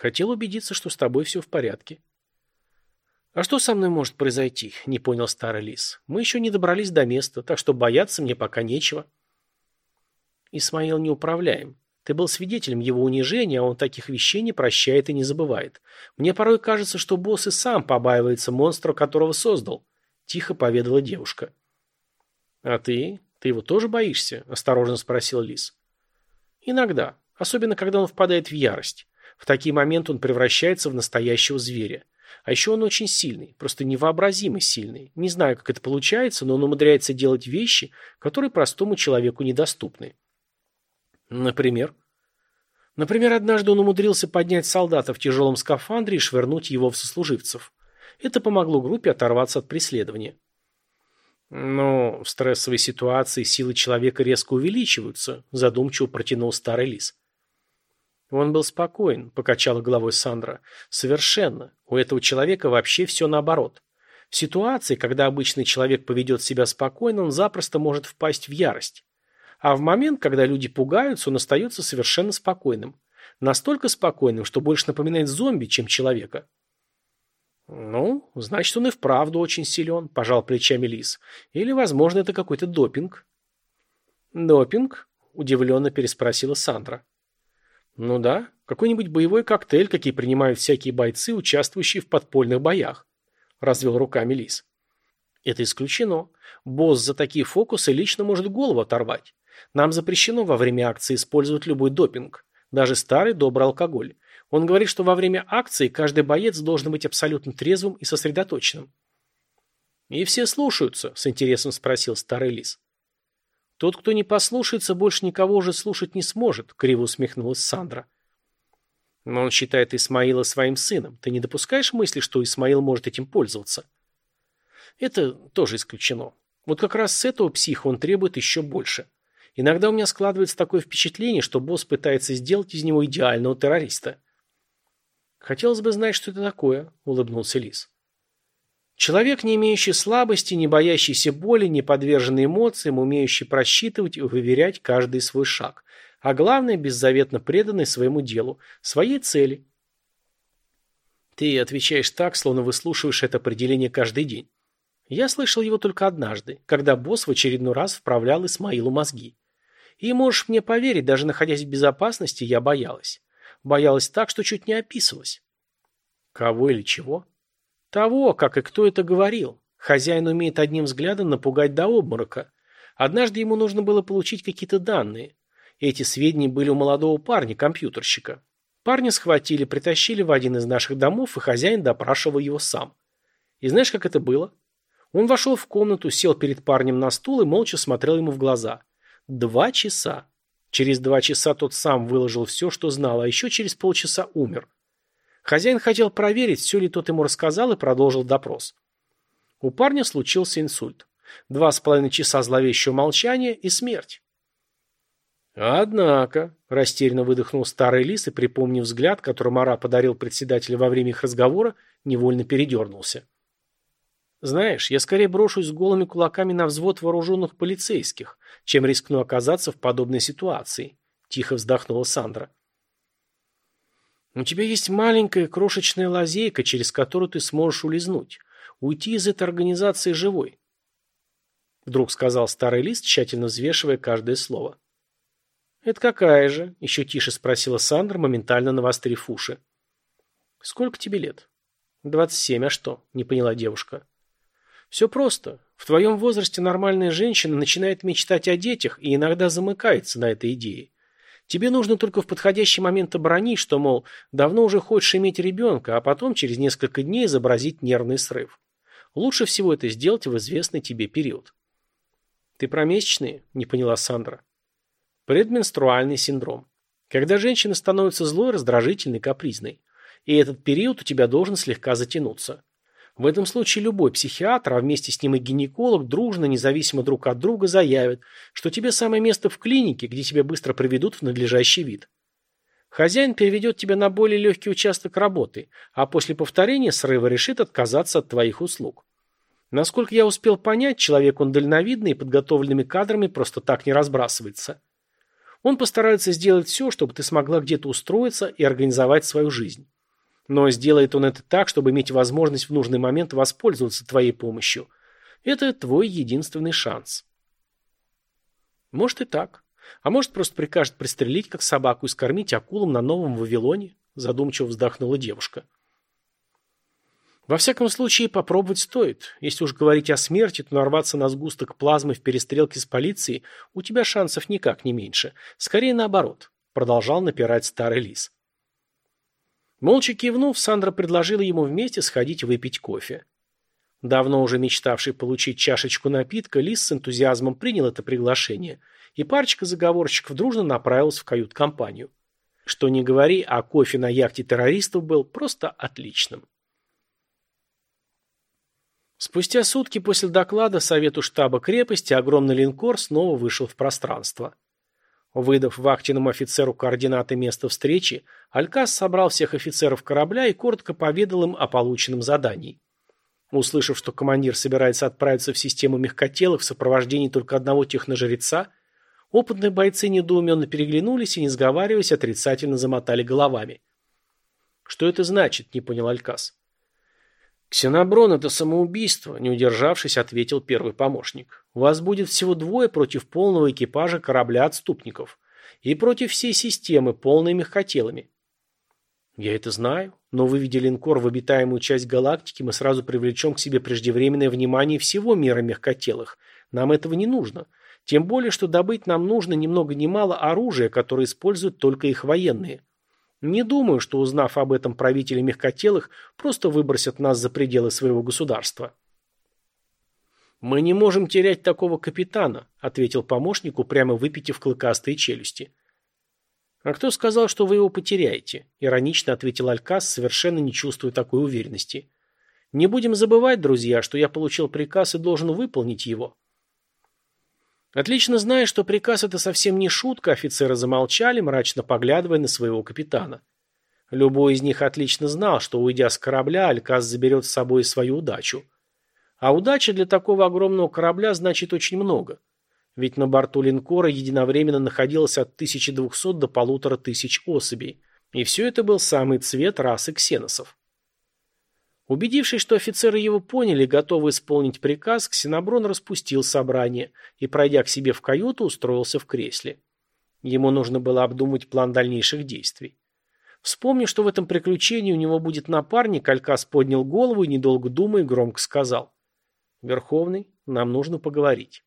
Хотел убедиться, что с тобой все в порядке. А что со мной может произойти? Не понял старый лис. Мы еще не добрались до места, так что бояться мне пока нечего. Исмаил не управляем. Ты был свидетелем его унижения, а он таких вещей не прощает и не забывает. Мне порой кажется, что босс и сам побаивается монстра, которого создал. Тихо поведала девушка. А ты? Ты его тоже боишься? Осторожно спросил лис. Иногда. Особенно, когда он впадает в ярость. В такие моменты он превращается в настоящего зверя. А еще он очень сильный, просто невообразимо сильный. Не знаю, как это получается, но он умудряется делать вещи, которые простому человеку недоступны. Например? Например, однажды он умудрился поднять солдата в тяжелом скафандре и швырнуть его в сослуживцев. Это помогло группе оторваться от преследования. Но в стрессовой ситуации силы человека резко увеличиваются, задумчиво протянул старый лис. Он был спокоен, покачала головой Сандра. Совершенно. У этого человека вообще все наоборот. В ситуации, когда обычный человек поведет себя спокойно, он запросто может впасть в ярость. А в момент, когда люди пугаются, он остается совершенно спокойным. Настолько спокойным, что больше напоминает зомби, чем человека. «Ну, значит, он и вправду очень силен», – пожал плечами Лис. «Или, возможно, это какой-то допинг». «Допинг?» – удивленно переспросила Сандра. «Ну да, какой-нибудь боевой коктейль, какие принимают всякие бойцы, участвующие в подпольных боях», – развел руками Лис. «Это исключено. Босс за такие фокусы лично может голову оторвать. Нам запрещено во время акции использовать любой допинг, даже старый добрый алкоголь. Он говорит, что во время акции каждый боец должен быть абсолютно трезвым и сосредоточенным. «И все слушаются?» – с интересом спросил старый лис. «Тот, кто не послушается, больше никого уже слушать не сможет», – криво усмехнулась Сандра. «Но он считает Исмаила своим сыном. Ты не допускаешь мысли, что Исмаил может этим пользоваться?» «Это тоже исключено. Вот как раз с этого психа он требует еще больше. Иногда у меня складывается такое впечатление, что босс пытается сделать из него идеального террориста». «Хотелось бы знать, что это такое», — улыбнулся Лис. Человек, не имеющий слабости, не боящийся боли, не подверженный эмоциям, умеющий просчитывать и выверять каждый свой шаг. А главное, беззаветно преданный своему делу, своей цели. Ты отвечаешь так, словно выслушиваешь это определение каждый день. Я слышал его только однажды, когда босс в очередной раз вправлял Исмаилу мозги. И можешь мне поверить, даже находясь в безопасности, я боялась. Боялась так, что чуть не описывалась. Кого или чего? Того, как и кто это говорил. Хозяин умеет одним взглядом напугать до обморока. Однажды ему нужно было получить какие-то данные. Эти сведения были у молодого парня, компьютерщика. Парня схватили, притащили в один из наших домов, и хозяин допрашивал его сам. И знаешь, как это было? Он вошел в комнату, сел перед парнем на стул и молча смотрел ему в глаза. Два часа. Через два часа тот сам выложил все, что знал, а еще через полчаса умер. Хозяин хотел проверить, все ли тот ему рассказал, и продолжил допрос. У парня случился инсульт. Два с половиной часа зловещего молчания и смерть. «Однако», – растерянно выдохнул старый лис и, припомнив взгляд, который Мара подарил председателю во время их разговора, невольно передернулся. Знаешь, я скорее брошусь с голыми кулаками на взвод вооруженных полицейских, чем рискну оказаться в подобной ситуации», – тихо вздохнула Сандра. «У тебя есть маленькая крошечная лазейка, через которую ты сможешь улизнуть, уйти из этой организации живой», – вдруг сказал старый лист, тщательно взвешивая каждое слово. «Это какая же?» – еще тише спросила Сандра, моментально навострив уши. «Сколько тебе лет?» «Двадцать семь, а что?» – не поняла девушка. Все просто. В твоем возрасте нормальная женщина начинает мечтать о детях и иногда замыкается на этой идее. Тебе нужно только в подходящий момент оборонить, что, мол, давно уже хочешь иметь ребенка, а потом через несколько дней изобразить нервный срыв. Лучше всего это сделать в известный тебе период. Ты про месячные? Не поняла Сандра. Предменструальный синдром. Когда женщина становится злой, раздражительной, капризной. И этот период у тебя должен слегка затянуться. В этом случае любой психиатр, а вместе с ним и гинеколог, дружно, независимо друг от друга, заявят, что тебе самое место в клинике, где тебя быстро приведут в надлежащий вид. Хозяин переведет тебя на более легкий участок работы, а после повторения срыва решит отказаться от твоих услуг. Насколько я успел понять, человек он дальновидный и подготовленными кадрами просто так не разбрасывается. Он постарается сделать все, чтобы ты смогла где-то устроиться и организовать свою жизнь. Но сделает он это так, чтобы иметь возможность в нужный момент воспользоваться твоей помощью. Это твой единственный шанс. Может и так. А может просто прикажет пристрелить как собаку и скормить акулам на новом Вавилоне, задумчиво вздохнула девушка. Во всяком случае, попробовать стоит. Если уж говорить о смерти, то нарваться на сгусток плазмы в перестрелке с полицией у тебя шансов никак не меньше. Скорее наоборот, продолжал напирать старый лис. Молча кивнув, Сандра предложила ему вместе сходить выпить кофе. Давно уже мечтавший получить чашечку напитка, лис с энтузиазмом принял это приглашение, и парочка заговорщиков дружно направилась в кают-компанию. Что не говори, а кофе на яхте террористов был просто отличным. Спустя сутки после доклада Совету штаба крепости огромный линкор снова вышел в пространство. Выдав вахтенному офицеру координаты места встречи, Алькас собрал всех офицеров корабля и коротко поведал им о полученном задании. Услышав, что командир собирается отправиться в систему мягкотелых в сопровождении только одного техножреца, опытные бойцы недоуменно переглянулись и, не сговариваясь, отрицательно замотали головами. «Что это значит?» – не понял Алькас. «Ксеноброн – это самоубийство», – не удержавшись, ответил первый помощник. «У вас будет всего двое против полного экипажа корабля отступников и против всей системы, полной мягкотелами». «Я это знаю, но выведя линкор в обитаемую часть галактики, мы сразу привлечем к себе преждевременное внимание всего мира мягкотелых. Нам этого не нужно. Тем более, что добыть нам нужно ни много ни мало оружия, которое используют только их военные». Не думаю, что, узнав об этом правители мягкотелых, просто выбросят нас за пределы своего государства. «Мы не можем терять такого капитана», — ответил помощнику, прямо выпитив клыкастые челюсти. «А кто сказал, что вы его потеряете?» — иронично ответил Алькас, совершенно не чувствуя такой уверенности. «Не будем забывать, друзья, что я получил приказ и должен выполнить его». Отлично зная, что приказ это совсем не шутка, офицеры замолчали, мрачно поглядывая на своего капитана. Любой из них отлично знал, что, уйдя с корабля, Алькас заберет с собой свою удачу. А удача для такого огромного корабля значит очень много. Ведь на борту линкора единовременно находилось от 1200 до полутора тысяч особей. И все это был самый цвет расы ксеносов. Убедившись, что офицеры его поняли и готовы исполнить приказ, Ксеноброн распустил собрание и, пройдя к себе в каюту, устроился в кресле. Ему нужно было обдумать план дальнейших действий. Вспомнив, что в этом приключении у него будет напарник, Алькас поднял голову и, недолго думая, громко сказал. «Верховный, нам нужно поговорить».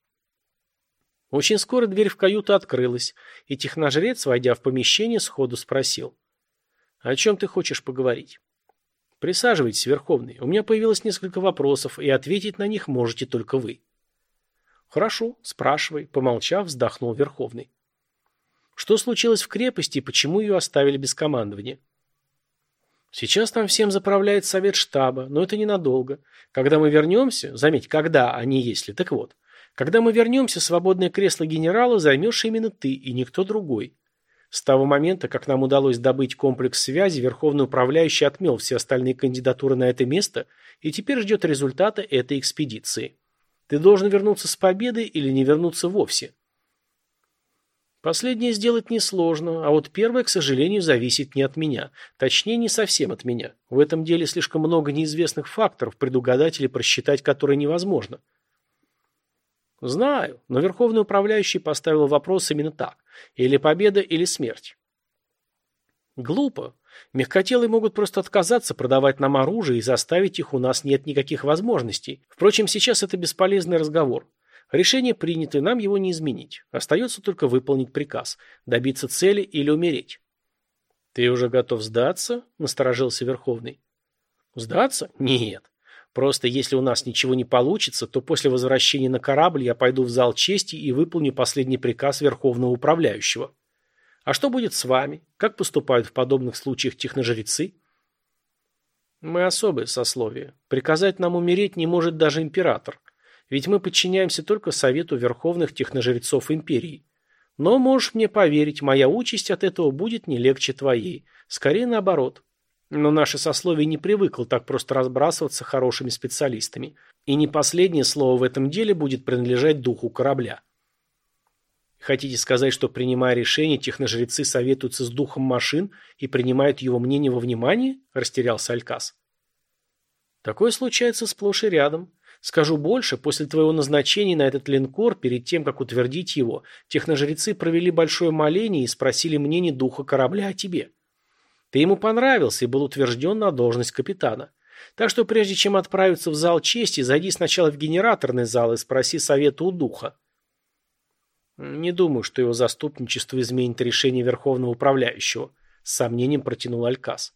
Очень скоро дверь в каюту открылась, и техножрец, войдя в помещение, сходу спросил. «О чем ты хочешь поговорить?» Присаживайтесь, Верховный. У меня появилось несколько вопросов, и ответить на них можете только вы. Хорошо, спрашивай, помолчав, вздохнул Верховный. Что случилось в крепости и почему ее оставили без командования? Сейчас там всем заправляет совет штаба, но это ненадолго. Когда мы вернемся, заметь, когда, а не если, так вот, когда мы вернемся, свободное кресло генерала займешь именно ты и никто другой. С того момента, как нам удалось добыть комплекс связи, Верховный Управляющий отмел все остальные кандидатуры на это место и теперь ждет результата этой экспедиции. Ты должен вернуться с победой или не вернуться вовсе. Последнее сделать несложно, а вот первое, к сожалению, зависит не от меня. Точнее, не совсем от меня. В этом деле слишком много неизвестных факторов, предугадать или просчитать которые невозможно. Знаю, но Верховный Управляющий поставил вопрос именно так. Или победа, или смерть. Глупо. Мягкотелые могут просто отказаться продавать нам оружие и заставить их у нас нет никаких возможностей. Впрочем, сейчас это бесполезный разговор. Решение принято, нам его не изменить. Остается только выполнить приказ, добиться цели или умереть. Ты уже готов сдаться? Насторожился Верховный. Сдаться? Нет. Просто если у нас ничего не получится, то после возвращения на корабль я пойду в зал чести и выполню последний приказ Верховного Управляющего. А что будет с вами? Как поступают в подобных случаях техножрецы? Мы особое сословие. Приказать нам умереть не может даже император. Ведь мы подчиняемся только Совету Верховных Техножрецов Империи. Но можешь мне поверить, моя участь от этого будет не легче твоей. Скорее наоборот. Но наше сословие не привыкло так просто разбрасываться хорошими специалистами. И не последнее слово в этом деле будет принадлежать духу корабля. Хотите сказать, что, принимая решение, техножрецы советуются с духом машин и принимают его мнение во внимание? Растерялся Алькас. Такое случается сплошь и рядом. Скажу больше, после твоего назначения на этот линкор, перед тем, как утвердить его, техножрецы провели большое моление и спросили мнение духа корабля о тебе. Ты ему понравился и был утвержден на должность капитана. Так что прежде чем отправиться в зал чести, зайди сначала в генераторный зал и спроси совета у духа. Не думаю, что его заступничество изменит решение Верховного Управляющего, с сомнением протянул Алькас.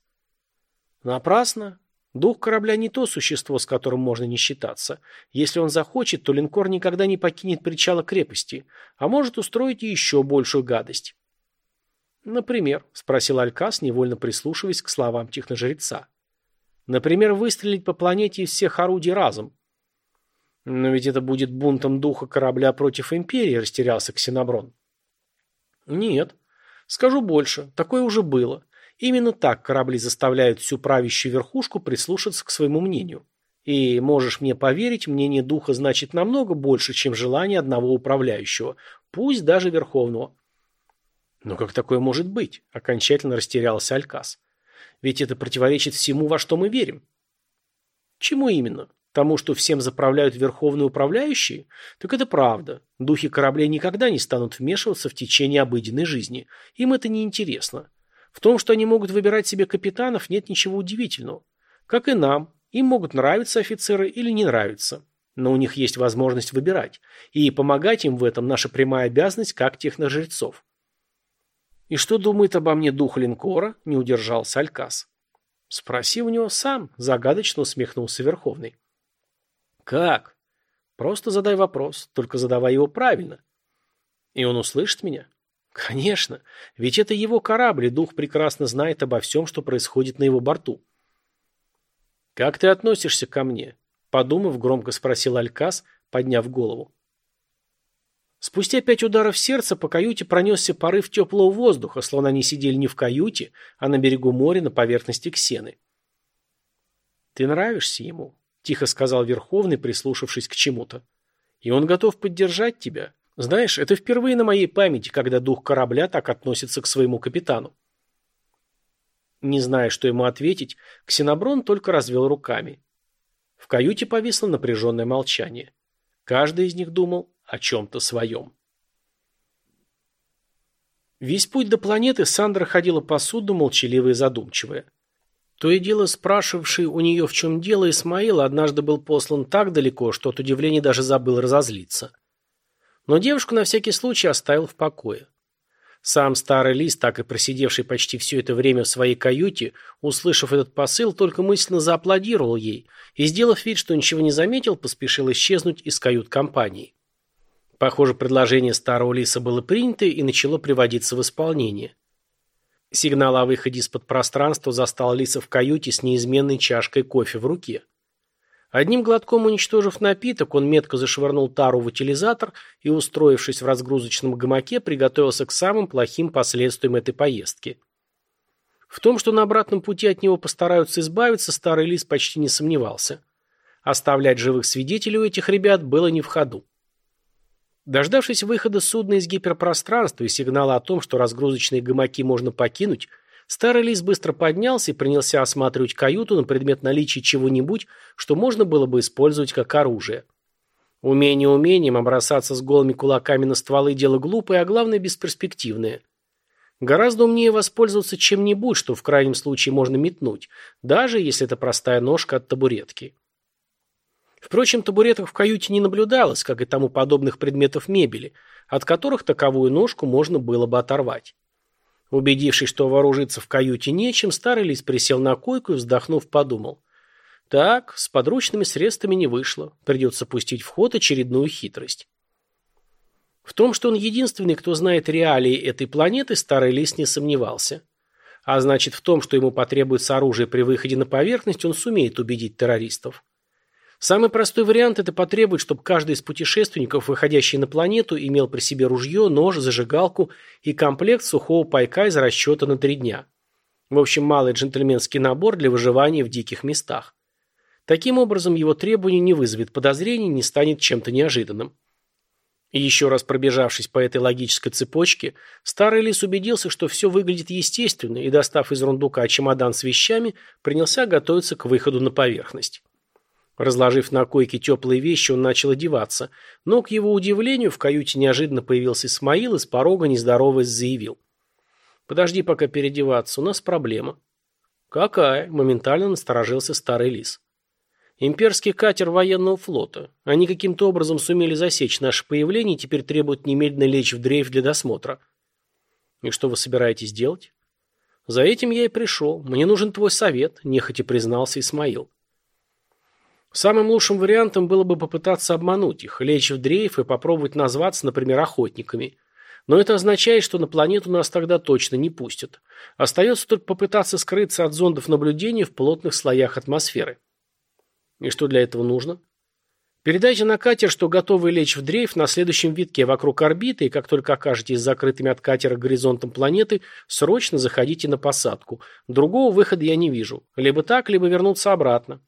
Напрасно. Дух корабля не то существо, с которым можно не считаться. Если он захочет, то линкор никогда не покинет причала крепости, а может устроить еще большую гадость. Например, спросил Алькас, невольно прислушиваясь к словам техножреца. Например, выстрелить по планете из всех орудий разом. Но ведь это будет бунтом духа корабля против Империи, растерялся Ксеноброн. Нет. Скажу больше, такое уже было. Именно так корабли заставляют всю правящую верхушку прислушаться к своему мнению. И, можешь мне поверить, мнение духа значит намного больше, чем желание одного управляющего, пусть даже верховного. Но как такое может быть? Окончательно растерялся Алькас. Ведь это противоречит всему, во что мы верим. Чему именно? Тому, что всем заправляют верховные управляющие? Так это правда. Духи кораблей никогда не станут вмешиваться в течение обыденной жизни. Им это не интересно. В том, что они могут выбирать себе капитанов, нет ничего удивительного. Как и нам, им могут нравиться офицеры или не нравиться. Но у них есть возможность выбирать. И помогать им в этом наша прямая обязанность как техножрецов. «И что думает обо мне дух линкора?» – не удержался Алькас. «Спроси у него сам», – загадочно усмехнулся Верховный. Как? Просто задай вопрос, только задавай его правильно. И он услышит меня? Конечно, ведь это его корабль, и дух прекрасно знает обо всем, что происходит на его борту. Как ты относишься ко мне? Подумав, громко спросил Алькас, подняв голову. Спустя пять ударов сердца по каюте пронесся порыв теплого воздуха, словно они сидели не в каюте, а на берегу моря на поверхности Ксены. «Ты нравишься ему», тихо сказал Верховный, прислушавшись к чему-то. И он готов поддержать тебя. Знаешь, это впервые на моей памяти, когда дух корабля так относится к своему капитану. Не зная, что ему ответить, Ксеноброн только развел руками. В каюте повисло напряженное молчание. Каждый из них думал о чем-то своем. Весь путь до планеты Сандра ходила по суду, молчаливая и задумчивая. То и дело спрашивавший у нее, в чем дело, Исмаил однажды был послан так далеко, что от удивления даже забыл разозлиться. Но девушку на всякий случай оставил в покое. Сам старый лис, так и просидевший почти все это время в своей каюте, услышав этот посыл, только мысленно зааплодировал ей и, сделав вид, что ничего не заметил, поспешил исчезнуть из кают-компании. Похоже, предложение старого лиса было принято и начало приводиться в исполнение. Сигнал о выходе из-под пространства застал Лиса в каюте с неизменной чашкой кофе в руке. Одним глотком уничтожив напиток, он метко зашвырнул тару в утилизатор и, устроившись в разгрузочном гамаке, приготовился к самым плохим последствиям этой поездки. В том, что на обратном пути от него постараются избавиться, старый лис почти не сомневался. Оставлять живых свидетелей у этих ребят было не в ходу. Дождавшись выхода судна из гиперпространства и сигнала о том, что разгрузочные гамаки можно покинуть, старый лис быстро поднялся и принялся осматривать каюту на предмет наличия чего-нибудь, что можно было бы использовать как оружие. Умение умением, обрасаться с голыми кулаками на стволы – дело глупое, а главное – бесперспективное. Гораздо умнее воспользоваться чем-нибудь, что в крайнем случае можно метнуть, даже если это простая ножка от табуретки. Впрочем, табуреток в каюте не наблюдалось, как и тому подобных предметов мебели, от которых таковую ножку можно было бы оторвать. Убедившись, что вооружиться в каюте нечем, старый лис присел на койку и, вздохнув, подумал. Так, с подручными средствами не вышло. Придется пустить в ход очередную хитрость. В том, что он единственный, кто знает реалии этой планеты, старый лис не сомневался. А значит, в том, что ему потребуется оружие при выходе на поверхность, он сумеет убедить террористов. Самый простой вариант – это потребовать, чтобы каждый из путешественников, выходящий на планету, имел при себе ружье, нож, зажигалку и комплект сухого пайка из расчета на три дня. В общем, малый джентльменский набор для выживания в диких местах. Таким образом, его требование не вызовет подозрений, не станет чем-то неожиданным. И еще раз пробежавшись по этой логической цепочке, старый лис убедился, что все выглядит естественно, и, достав из рундука чемодан с вещами, принялся готовиться к выходу на поверхность. Разложив на койке теплые вещи, он начал одеваться, но, к его удивлению, в каюте неожиданно появился Исмаил и с порога, нездороваясь, заявил. «Подожди пока переодеваться, у нас проблема». «Какая?» – моментально насторожился старый лис. Имперский катер военного флота. Они каким-то образом сумели засечь наше появление и теперь требуют немедленно лечь в дрейф для досмотра. И что вы собираетесь делать? За этим я и пришел. Мне нужен твой совет, нехотя признался Исмаил. Самым лучшим вариантом было бы попытаться обмануть их, лечь в дрейф и попробовать назваться, например, охотниками. Но это означает, что на планету нас тогда точно не пустят. Остается только попытаться скрыться от зондов наблюдения в плотных слоях атмосферы. И что для этого нужно? Передайте на катер, что готовы лечь в дрейф на следующем витке вокруг орбиты, и как только окажетесь закрытыми от катера горизонтом планеты, срочно заходите на посадку. Другого выхода я не вижу. Либо так, либо вернуться обратно.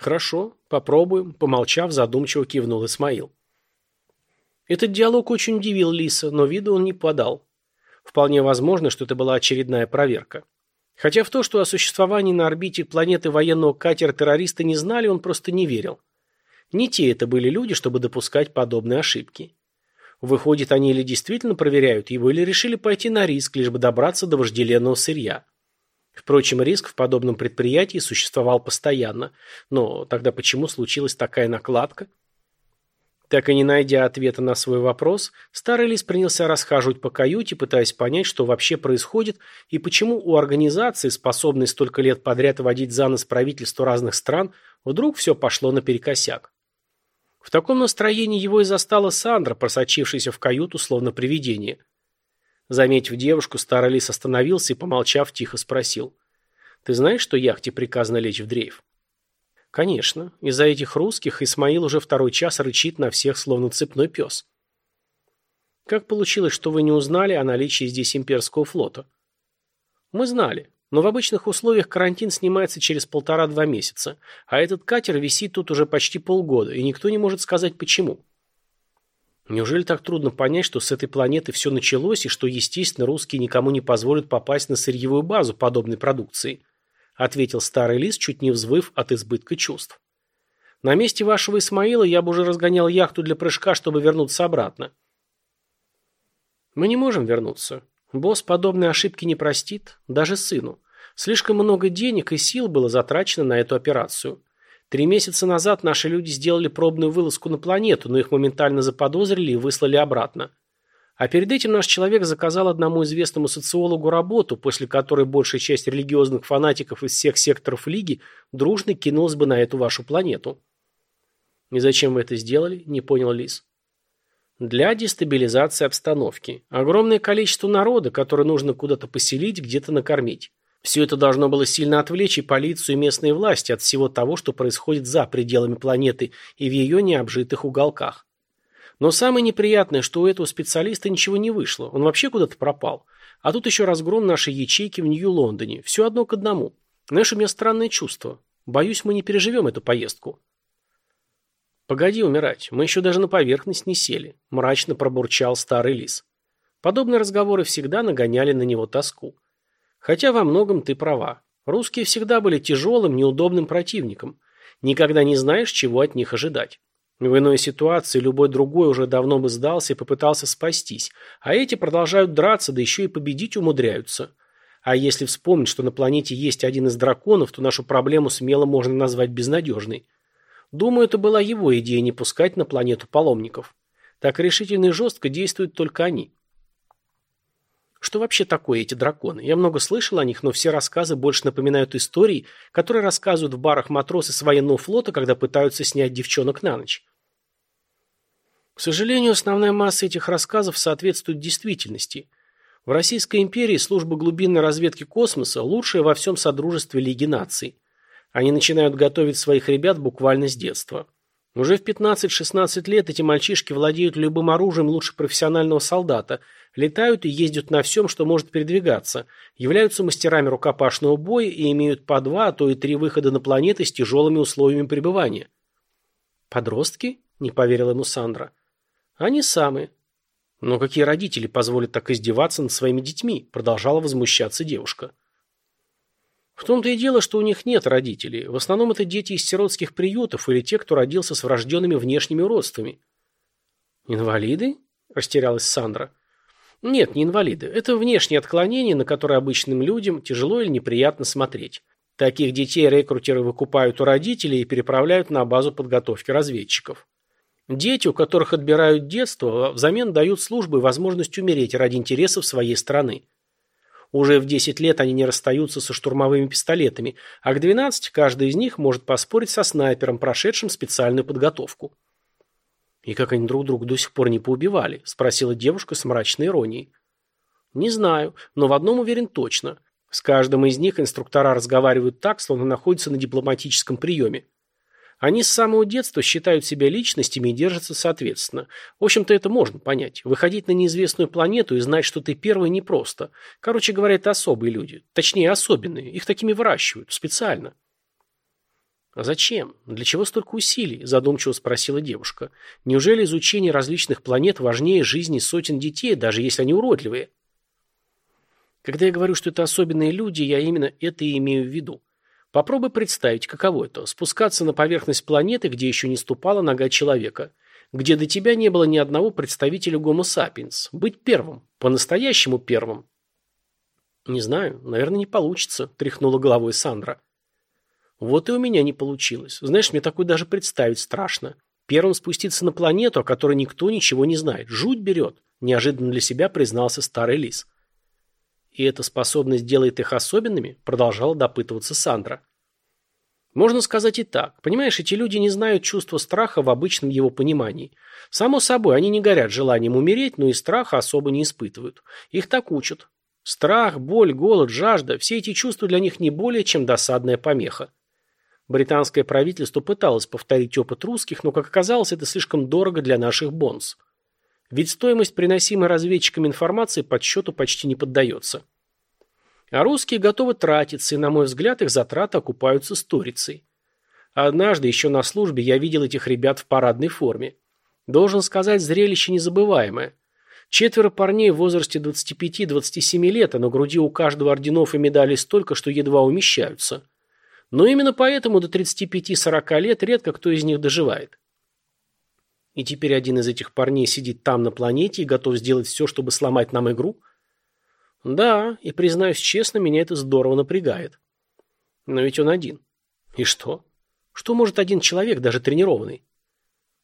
Хорошо, попробуем, помолчав, задумчиво кивнул Исмаил. Этот диалог очень удивил Лиса, но виду он не подал. Вполне возможно, что это была очередная проверка. Хотя в то, что о существовании на орбите планеты военного катера террористы не знали, он просто не верил. Не те это были люди, чтобы допускать подобные ошибки. Выходит, они или действительно проверяют его, или решили пойти на риск, лишь бы добраться до вожделенного сырья. Впрочем, риск в подобном предприятии существовал постоянно. Но тогда почему случилась такая накладка? Так и не найдя ответа на свой вопрос, старый лис принялся расхаживать по каюте, пытаясь понять, что вообще происходит и почему у организации, способной столько лет подряд водить за нос правительство разных стран, вдруг все пошло наперекосяк. В таком настроении его и застала Сандра, просочившаяся в каюту, словно привидение. Заметив девушку, старый лис остановился и, помолчав, тихо спросил. «Ты знаешь, что яхте приказано лечь в дрейф?» Конечно, из-за этих русских Исмаил уже второй час рычит на всех, словно цепной пес. Как получилось, что вы не узнали о наличии здесь имперского флота? Мы знали, но в обычных условиях карантин снимается через полтора-два месяца, а этот катер висит тут уже почти полгода, и никто не может сказать почему. Неужели так трудно понять, что с этой планеты все началось, и что, естественно, русские никому не позволят попасть на сырьевую базу подобной продукции? ответил старый лис, чуть не взвыв от избытка чувств. На месте вашего Исмаила я бы уже разгонял яхту для прыжка, чтобы вернуться обратно. Мы не можем вернуться. Босс подобные ошибки не простит, даже сыну. Слишком много денег и сил было затрачено на эту операцию. Три месяца назад наши люди сделали пробную вылазку на планету, но их моментально заподозрили и выслали обратно. А перед этим наш человек заказал одному известному социологу работу, после которой большая часть религиозных фанатиков из всех секторов Лиги дружно кинулась бы на эту вашу планету. «И зачем вы это сделали?» – не понял Лис. «Для дестабилизации обстановки. Огромное количество народа, которое нужно куда-то поселить, где-то накормить. Все это должно было сильно отвлечь и полицию, и местные власти от всего того, что происходит за пределами планеты и в ее необжитых уголках. Но самое неприятное, что у этого специалиста ничего не вышло. Он вообще куда-то пропал. А тут еще разгром нашей ячейки в Нью-Лондоне. Все одно к одному. Знаешь, у меня странное чувство. Боюсь, мы не переживем эту поездку. Погоди умирать. Мы еще даже на поверхность не сели. Мрачно пробурчал старый лис. Подобные разговоры всегда нагоняли на него тоску. Хотя во многом ты права. Русские всегда были тяжелым, неудобным противником. Никогда не знаешь, чего от них ожидать. В иной ситуации любой другой уже давно бы сдался и попытался спастись, а эти продолжают драться, да еще и победить умудряются. А если вспомнить, что на планете есть один из драконов, то нашу проблему смело можно назвать безнадежной. Думаю, это была его идея не пускать на планету паломников. Так решительно и жестко действуют только они. Что вообще такое эти драконы? Я много слышал о них, но все рассказы больше напоминают истории, которые рассказывают в барах матросы с военного флота, когда пытаются снять девчонок на ночь. К сожалению, основная масса этих рассказов соответствует действительности. В Российской империи служба глубинной разведки космоса лучшая во всем содружестве Лиги наций. Они начинают готовить своих ребят буквально с детства. Уже в 15-16 лет эти мальчишки владеют любым оружием лучше профессионального солдата, летают и ездят на всем, что может передвигаться, являются мастерами рукопашного боя и имеют по два, а то и три выхода на планеты с тяжелыми условиями пребывания. «Подростки?» – не поверила ему Сандра. Они самые. Но какие родители позволят так издеваться над своими детьми? Продолжала возмущаться девушка. В том-то и дело, что у них нет родителей. В основном это дети из сиротских приютов или те, кто родился с врожденными внешними родствами. «Инвалиды?» – растерялась Сандра. «Нет, не инвалиды. Это внешние отклонения, на которые обычным людям тяжело или неприятно смотреть. Таких детей рекрутеры выкупают у родителей и переправляют на базу подготовки разведчиков. Дети, у которых отбирают детство, взамен дают службу и возможность умереть ради интересов своей страны. Уже в 10 лет они не расстаются со штурмовыми пистолетами, а к 12 каждый из них может поспорить со снайпером, прошедшим специальную подготовку. «И как они друг друга до сих пор не поубивали?» – спросила девушка с мрачной иронией. «Не знаю, но в одном уверен точно. С каждым из них инструктора разговаривают так, словно находятся на дипломатическом приеме. Они с самого детства считают себя личностями и держатся соответственно. В общем-то, это можно понять. Выходить на неизвестную планету и знать, что ты первый, непросто. Короче говоря, это особые люди. Точнее, особенные. Их такими выращивают. Специально. «А зачем? Для чего столько усилий?» – задумчиво спросила девушка. «Неужели изучение различных планет важнее жизни сотен детей, даже если они уродливые?» Когда я говорю, что это особенные люди, я именно это и имею в виду. Попробуй представить, каково это – спускаться на поверхность планеты, где еще не ступала нога человека, где до тебя не было ни одного представителя Homo sapiens, быть первым, по-настоящему первым. Не знаю, наверное, не получится, тряхнула головой Сандра. Вот и у меня не получилось. Знаешь, мне такое даже представить страшно. Первым спуститься на планету, о которой никто ничего не знает. Жуть берет, неожиданно для себя признался старый лис. И эта способность делает их особенными, продолжала допытываться Сандра. Можно сказать и так. Понимаешь, эти люди не знают чувства страха в обычном его понимании. Само собой, они не горят желанием умереть, но и страха особо не испытывают. Их так учат. Страх, боль, голод, жажда – все эти чувства для них не более, чем досадная помеха. Британское правительство пыталось повторить опыт русских, но, как оказалось, это слишком дорого для наших бонс. Ведь стоимость приносимой разведчиками информации подсчету почти не поддается. А русские готовы тратиться, и, на мой взгляд, их затраты окупаются сторицей. Однажды, еще на службе, я видел этих ребят в парадной форме. Должен сказать, зрелище незабываемое. Четверо парней в возрасте 25-27 лет, а на груди у каждого орденов и медалей столько, что едва умещаются. Но именно поэтому до 35-40 лет редко кто из них доживает. И теперь один из этих парней сидит там на планете и готов сделать все, чтобы сломать нам игру? Да, и признаюсь честно, меня это здорово напрягает. Но ведь он один. И что? Что может один человек, даже тренированный?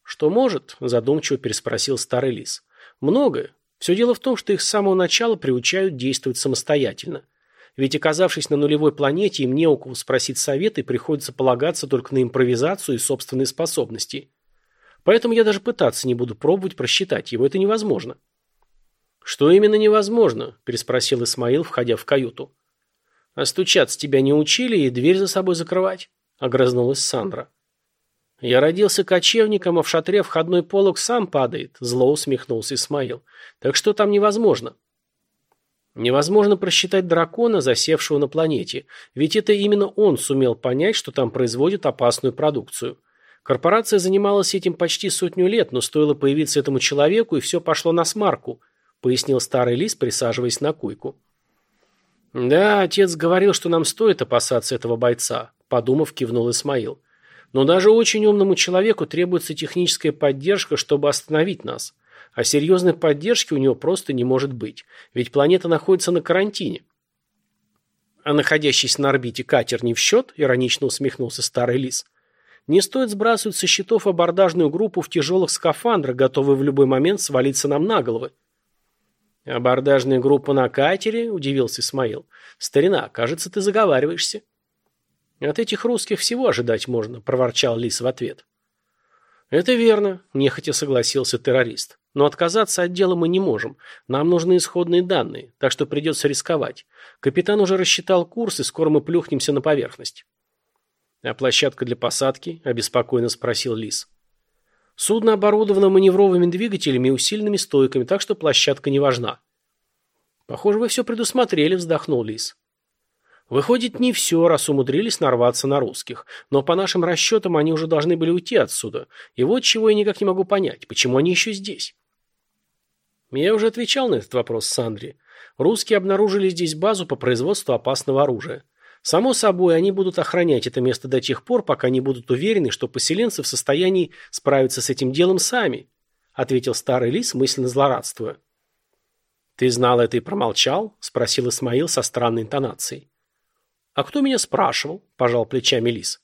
Что может? Задумчиво переспросил старый лис. Многое. Все дело в том, что их с самого начала приучают действовать самостоятельно. Ведь оказавшись на нулевой планете, им не у кого спросить совета и приходится полагаться только на импровизацию и собственные способности. Поэтому я даже пытаться не буду пробовать просчитать его, это невозможно. Что именно невозможно? переспросил Исмаил, входя в каюту. А стучаться тебя не учили и дверь за собой закрывать? огрызнулась Сандра. Я родился кочевником, а в шатре входной полог сам падает, зло усмехнулся Исмаил. Так что там невозможно? Невозможно просчитать дракона, засевшего на планете, ведь это именно он сумел понять, что там производят опасную продукцию. Корпорация занималась этим почти сотню лет, но стоило появиться этому человеку, и все пошло на смарку, пояснил старый лис, присаживаясь на койку. Да, отец говорил, что нам стоит опасаться этого бойца, подумав, кивнул Исмаил. Но даже очень умному человеку требуется техническая поддержка, чтобы остановить нас. А серьезной поддержки у него просто не может быть, ведь планета находится на карантине. А находящийся на орбите катер не в счет, иронично усмехнулся старый лис. Не стоит сбрасывать со счетов абордажную группу в тяжелых скафандрах, готовые в любой момент свалиться нам на головы. «Абордажная группа на катере?» – удивился Исмаил. «Старина, кажется, ты заговариваешься». «От этих русских всего ожидать можно», – проворчал Лис в ответ. «Это верно», – нехотя согласился террорист. «Но отказаться от дела мы не можем. Нам нужны исходные данные, так что придется рисковать. Капитан уже рассчитал курс, и скоро мы плюхнемся на поверхность». «А площадка для посадки?» – обеспокоенно спросил Лис. «Судно оборудовано маневровыми двигателями и усиленными стойками, так что площадка не важна». «Похоже, вы все предусмотрели», – вздохнул Лис. «Выходит, не все, раз умудрились нарваться на русских. Но по нашим расчетам они уже должны были уйти отсюда. И вот чего я никак не могу понять, почему они еще здесь. Я уже отвечал на этот вопрос Сандре. Русские обнаружили здесь базу по производству опасного оружия. Само собой, они будут охранять это место до тех пор, пока не будут уверены, что поселенцы в состоянии справиться с этим делом сами, ответил старый лис, мысленно злорадствуя. «Ты знал это и промолчал?» – спросил Исмаил со странной интонацией. «А кто меня спрашивал?» – пожал плечами лис.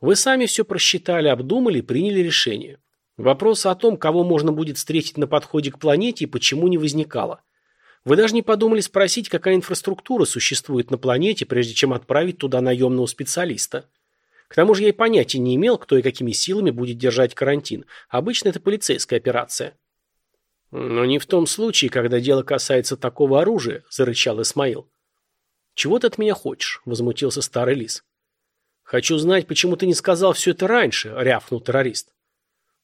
«Вы сами все просчитали, обдумали и приняли решение. Вопроса о том, кого можно будет встретить на подходе к планете и почему не возникало. Вы даже не подумали спросить, какая инфраструктура существует на планете, прежде чем отправить туда наемного специалиста. К тому же я и понятия не имел, кто и какими силами будет держать карантин. Обычно это полицейская операция. «Но не в том случае, когда дело касается такого оружия», – зарычал Исмаил. «Чего ты от меня хочешь?» – возмутился старый лис. «Хочу знать, почему ты не сказал все это раньше», – рявкнул террорист.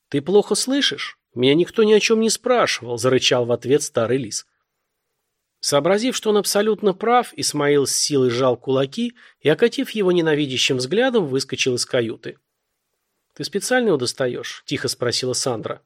«Ты плохо слышишь? Меня никто ни о чем не спрашивал», – зарычал в ответ старый лис. Сообразив, что он абсолютно прав, Исмаил с силой сжал кулаки и, окатив его ненавидящим взглядом, выскочил из каюты. «Ты специально его достаешь?» – тихо спросила Сандра.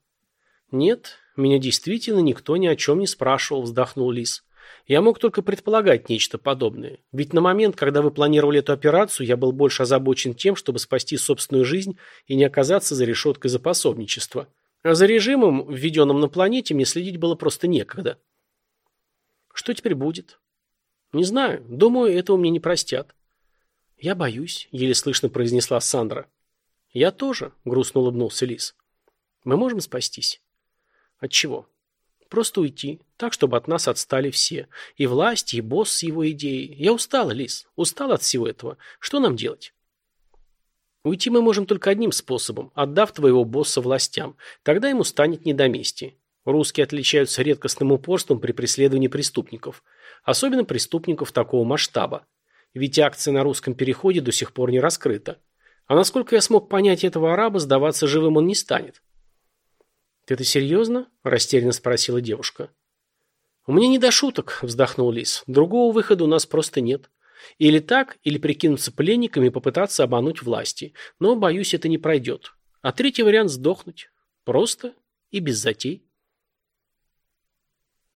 «Нет, меня действительно никто ни о чем не спрашивал», – вздохнул Лис. «Я мог только предполагать нечто подобное. Ведь на момент, когда вы планировали эту операцию, я был больше озабочен тем, чтобы спасти собственную жизнь и не оказаться за решеткой за пособничество. А за режимом, введенным на планете, мне следить было просто некогда». Что теперь будет? Не знаю. Думаю, этого мне не простят. Я боюсь, еле слышно произнесла Сандра. Я тоже, грустно улыбнулся Лис. Мы можем спастись? От чего? Просто уйти, так, чтобы от нас отстали все. И власть, и босс с его идеей. Я устала, Лис, устал от всего этого. Что нам делать? Уйти мы можем только одним способом, отдав твоего босса властям. Тогда ему станет не до мести. Русские отличаются редкостным упорством при преследовании преступников, особенно преступников такого масштаба. Ведь акция на русском переходе до сих пор не раскрыта. А насколько я смог понять этого араба, сдаваться живым он не станет. «Ты это серьезно?» – растерянно спросила девушка. «У меня не до шуток», – вздохнул Лис. «Другого выхода у нас просто нет. Или так, или прикинуться пленниками и попытаться обмануть власти. Но, боюсь, это не пройдет. А третий вариант – сдохнуть. Просто и без затей».